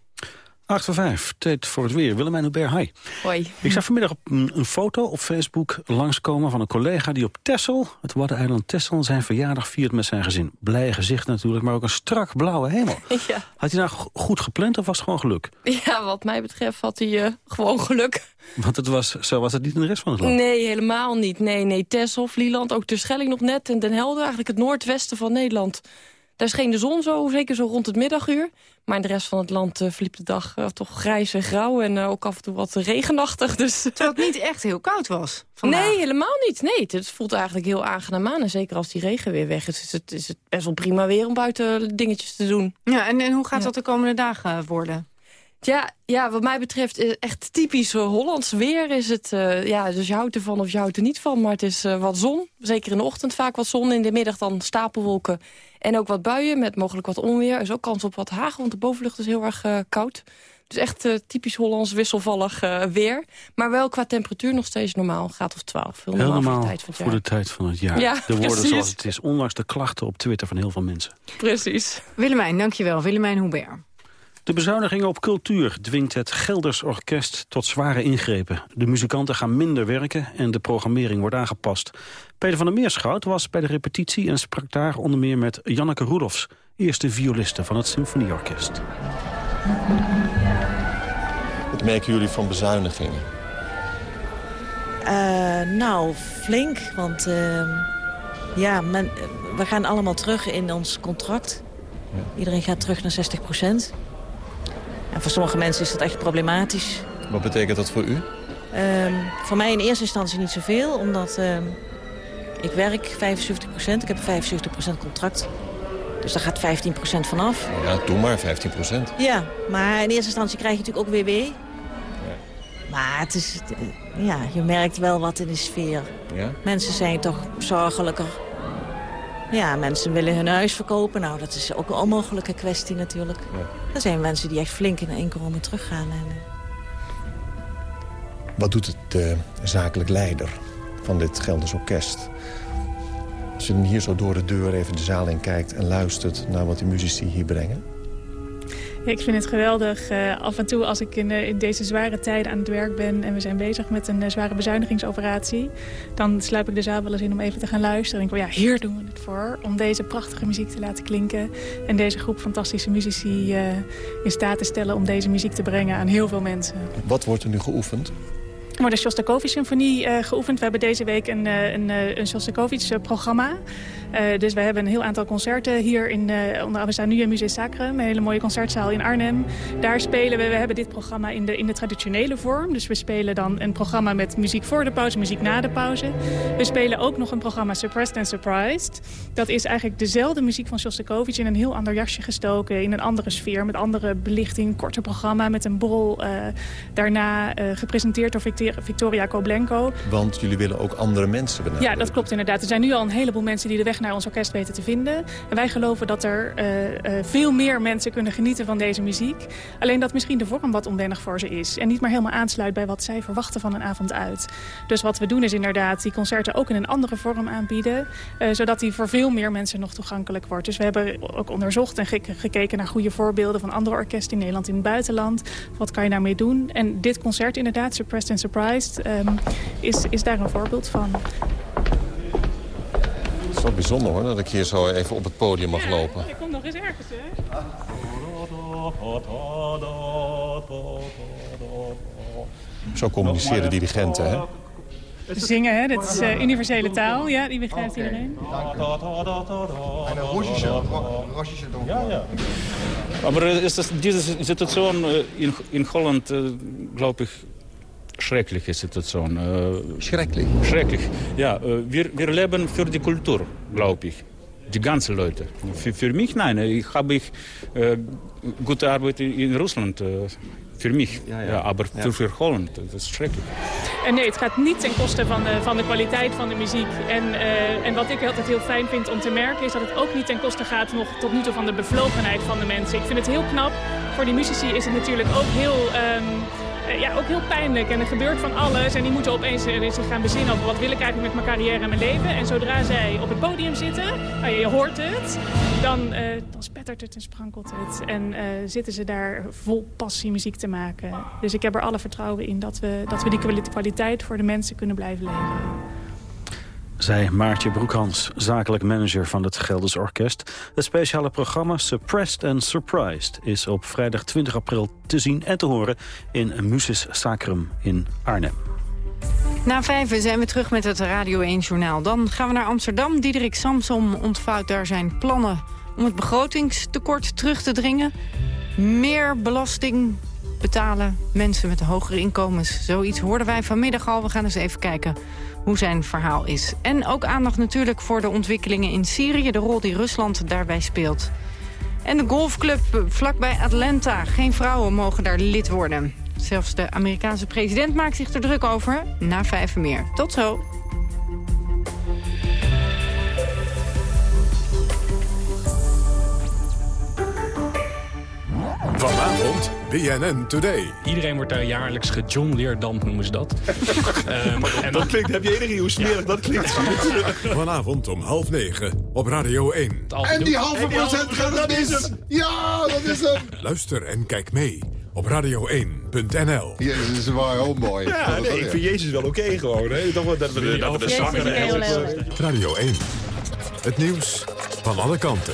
[SPEAKER 20] 8 voor 5, tijd voor het weer. Willemijn Hubert, hi.
[SPEAKER 14] Hoi.
[SPEAKER 20] Ik zag vanmiddag op een, een, foto op Facebook langskomen van een collega die op Texel, het Waddeneiland Texel, zijn verjaardag viert met zijn gezin. Blij gezicht natuurlijk, maar ook een strak blauwe hemel.
[SPEAKER 25] Ja.
[SPEAKER 20] Had hij nou goed gepland of was het gewoon geluk?
[SPEAKER 25] Ja, wat mij betreft had hij uh, gewoon geluk.
[SPEAKER 20] Want het was, zo was het niet in de rest van het land?
[SPEAKER 25] Nee, helemaal niet. Nee, nee, Texel, Vlieland, ook Terschelling nog net en Den Helder, eigenlijk het noordwesten van Nederland. Daar scheen de zon zo, zeker zo rond het middaguur. Maar in de rest van het land uh, verliep de dag uh, toch grijs en grauw. En uh, ook af en toe wat regenachtig. Dus,
[SPEAKER 14] Terwijl het niet echt heel koud was vandaag.
[SPEAKER 25] Nee, helemaal niet. Nee, het voelt eigenlijk heel aangenaam aan. En zeker als die regen weer weg is, is het, is het best wel prima weer om buiten dingetjes te doen.
[SPEAKER 14] Ja, en, en hoe gaat ja. dat de komende dagen worden?
[SPEAKER 25] Ja, ja, wat mij betreft echt typisch Hollands weer is het. Uh, ja, dus je houdt ervan of je houdt er niet van. Maar het is uh, wat zon. Zeker in de ochtend vaak wat zon. In de middag dan stapelwolken. En ook wat buien met mogelijk wat onweer. Er is ook kans op wat hagel, want de bovenlucht is heel erg koud. Dus echt typisch Hollands wisselvallig weer. Maar wel qua temperatuur nog steeds normaal. Graad of 12. Heel normaal,
[SPEAKER 20] normaal
[SPEAKER 25] voor de tijd van het jaar.
[SPEAKER 20] Voor de tijd van het jaar.
[SPEAKER 25] Ja,
[SPEAKER 20] de woorden
[SPEAKER 25] precies.
[SPEAKER 20] zoals het is. Ondanks de klachten op Twitter van heel veel mensen.
[SPEAKER 25] Precies.
[SPEAKER 14] Willemijn, dankjewel. Willemijn Hubert.
[SPEAKER 20] De bezuinigingen op cultuur dwingt het Gelders Orkest tot zware ingrepen. De muzikanten gaan minder werken en de programmering wordt aangepast. Peter van der Meerschout was bij de repetitie en sprak daar onder meer met Janneke Roelofs, eerste violiste van het Symfonieorkest.
[SPEAKER 26] Wat merken jullie van bezuinigingen?
[SPEAKER 27] Uh, nou, flink, want uh, ja, men, we gaan allemaal terug in ons contract. Ja. Iedereen gaat terug naar 60 procent. En voor sommige mensen is dat echt problematisch.
[SPEAKER 26] Wat betekent dat voor u?
[SPEAKER 27] Um, voor mij in eerste instantie niet zoveel, omdat um, ik werk 75 procent. Ik heb een 75 procent contract. Dus daar gaat 15 procent vanaf.
[SPEAKER 26] Ja, doe maar 15 procent.
[SPEAKER 27] Ja, maar in eerste instantie krijg je natuurlijk ook WW. Ja. Maar het is, ja, je merkt wel wat in de sfeer.
[SPEAKER 26] Ja?
[SPEAKER 27] Mensen zijn toch zorgelijker. Ja, mensen willen hun huis verkopen. Nou, dat is ook een onmogelijke kwestie natuurlijk. Er zijn mensen die echt flink in inkomen teruggaan. En, uh...
[SPEAKER 28] Wat doet het uh, zakelijk leider van dit Gelders Orkest? Als je dan hier zo door de deur even de zaal in kijkt... en luistert naar wat de muzici hier brengen...
[SPEAKER 29] Ik vind het geweldig. Uh, af en toe als ik in, uh, in, deze zware tijden aan het werk ben... en we zijn bezig met een uh, zware bezuinigingsoperatie... dan sluip ik de zaal wel eens in om even te gaan luisteren. En ik denk, ja, hier doen we het voor. Om deze prachtige muziek te laten klinken. En deze groep fantastische muzici in staat te stellen... om deze muziek te brengen aan heel veel mensen.
[SPEAKER 28] Wat wordt er nu geoefend?
[SPEAKER 29] Wordt de Shostakovich-symfonie geoefend. We hebben deze week een, een, een Shostakovich-programma... Dus we hebben een heel aantal concerten hier in, uh, onder, we staan nu in Musée Sacre, een hele mooie concertzaal in Arnhem. Daar spelen we, we hebben dit programma in de, in de traditionele vorm. Dus we spelen dan een programma met muziek voor de pauze, muziek na de pauze. We spelen ook nog een programma Suppressed and Surprised. Dat is eigenlijk dezelfde muziek van Shostakovich in een heel ander jasje gestoken, in een andere sfeer, met andere belichting, korter programma met een borrel. Daarna gepresenteerd door Victoria Koblenko.
[SPEAKER 28] Want jullie willen ook andere mensen benaderen.
[SPEAKER 29] Ja, dat klopt inderdaad. Er zijn nu al een heleboel mensen die de weg naar ons orkest weten te vinden. En wij geloven dat er uh, uh, veel meer mensen kunnen genieten van deze muziek. Alleen dat misschien de vorm wat onwennig voor ze is. En niet meer helemaal aansluit bij wat zij verwachten van een avond uit. Dus wat we doen is inderdaad die concerten ook in een andere vorm aanbieden. Uh, zodat die voor veel meer mensen nog toegankelijk wordt. Dus we hebben ook onderzocht en ge gekeken naar goede voorbeelden van andere orkesten in Nederland in het buitenland. Wat kan je daarmee doen? En dit concert inderdaad, Suppressed and Surprised, um, is, is daar een voorbeeld van.
[SPEAKER 28] Het is wel bijzonder hoor, dat ik hier zo even op het podium mag
[SPEAKER 29] ja,
[SPEAKER 28] lopen.
[SPEAKER 29] Ik kom nog eens ergens, hè?
[SPEAKER 28] Zo communiceren dirigenten, hè?
[SPEAKER 29] Zingen, hè? Dat is uh, universele taal, ja, die begrijpt iedereen.
[SPEAKER 30] Eine russische, russische
[SPEAKER 31] Ja, ja. Aber ist das, diese Situation in, in Holland, glaube ich, schreckliche Situation.
[SPEAKER 28] Schrecklich?
[SPEAKER 31] Schrecklich, ja. Wir, wir leben für die Kultur, glaube ich. Die ganzen Leute. Für, für mich, nein. Ich habe ich, äh, gute Arbeit in Russland. Äh, voor mij, ja, ja. ja aber ja. Voor, voor Holland, dat is schrikkelijk.
[SPEAKER 29] En nee, het gaat niet ten koste van de, van de kwaliteit van de muziek. En, uh, en wat ik altijd heel fijn vind om te merken... is dat het ook niet ten koste gaat nog tot nu toe van de bevlogenheid van de mensen. Ik vind het heel knap. Voor die muzici is het natuurlijk ook heel... Um, ja, ook heel pijnlijk. En er gebeurt van alles. En die moeten opeens zich gaan bezinnen over wat wil ik eigenlijk met mijn carrière en mijn leven. En zodra zij op het podium zitten, nou, je hoort het, dan, uh, dan spettert het en sprankelt het. En zitten ze daar vol passie muziek te maken. Dus ik heb er alle vertrouwen in dat we, dat we die kwaliteit voor de mensen kunnen blijven leveren.
[SPEAKER 20] Zij Maartje Broekhans, zakelijk manager van het Gelders Orkest. Het speciale programma Suppressed and Surprised is op vrijdag 20 april te zien en te horen in Musis Sacrum in Arnhem.
[SPEAKER 14] Na vijf zijn we terug met het Radio 1-journaal. Dan gaan we naar Amsterdam. Diederik Samsom ontvouwt daar zijn plannen om het begrotingstekort terug te dringen. Meer belasting betalen mensen met hogere inkomens. Zoiets hoorden wij vanmiddag al. We gaan eens even kijken hoe zijn verhaal is. En ook aandacht natuurlijk voor de ontwikkelingen in Syrië... de rol die Rusland daarbij speelt. En de golfclub vlakbij Atlanta. Geen vrouwen mogen daar lid worden. Zelfs de Amerikaanse president maakt zich er druk over. Na vijf meer. Tot zo.
[SPEAKER 1] Vanavond BNN Today.
[SPEAKER 32] Iedereen wordt daar jaarlijks gejohn Leerdamp, noemen ze dat.
[SPEAKER 33] um, en dat klinkt, heb je enig idee hoe smerig ja. dat klinkt?
[SPEAKER 1] Vanavond om half negen op Radio 1.
[SPEAKER 33] En die halve procent, dat is hem! Ja, dat is hem!
[SPEAKER 1] Luister en kijk mee op radio1.nl.
[SPEAKER 33] Jezus is waar heel mooi. Ja, nee, ik vind Jezus wel oké okay, gewoon. Hè. Toch dat we de, dat we de
[SPEAKER 1] Radio 1. Het nieuws van alle kanten.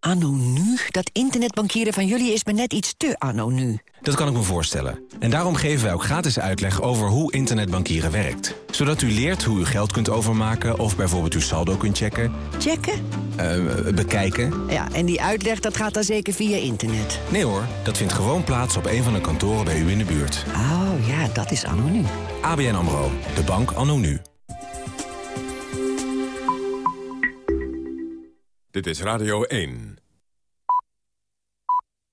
[SPEAKER 34] Anno nu? Dat internetbankieren van jullie is me net iets te anno nu.
[SPEAKER 35] Dat kan ik me voorstellen. En daarom geven wij ook gratis uitleg over hoe internetbankieren werkt. Zodat u leert hoe u geld kunt overmaken of bijvoorbeeld uw saldo kunt checken.
[SPEAKER 34] Checken?
[SPEAKER 35] Uh, bekijken.
[SPEAKER 34] Ja, en die uitleg dat gaat dan zeker via internet?
[SPEAKER 35] Nee hoor, dat vindt gewoon plaats op een van de kantoren bij u in de buurt.
[SPEAKER 34] Oh ja, dat is anno nu.
[SPEAKER 35] ABN AMRO, de bank anno nu.
[SPEAKER 1] Dit is Radio 1.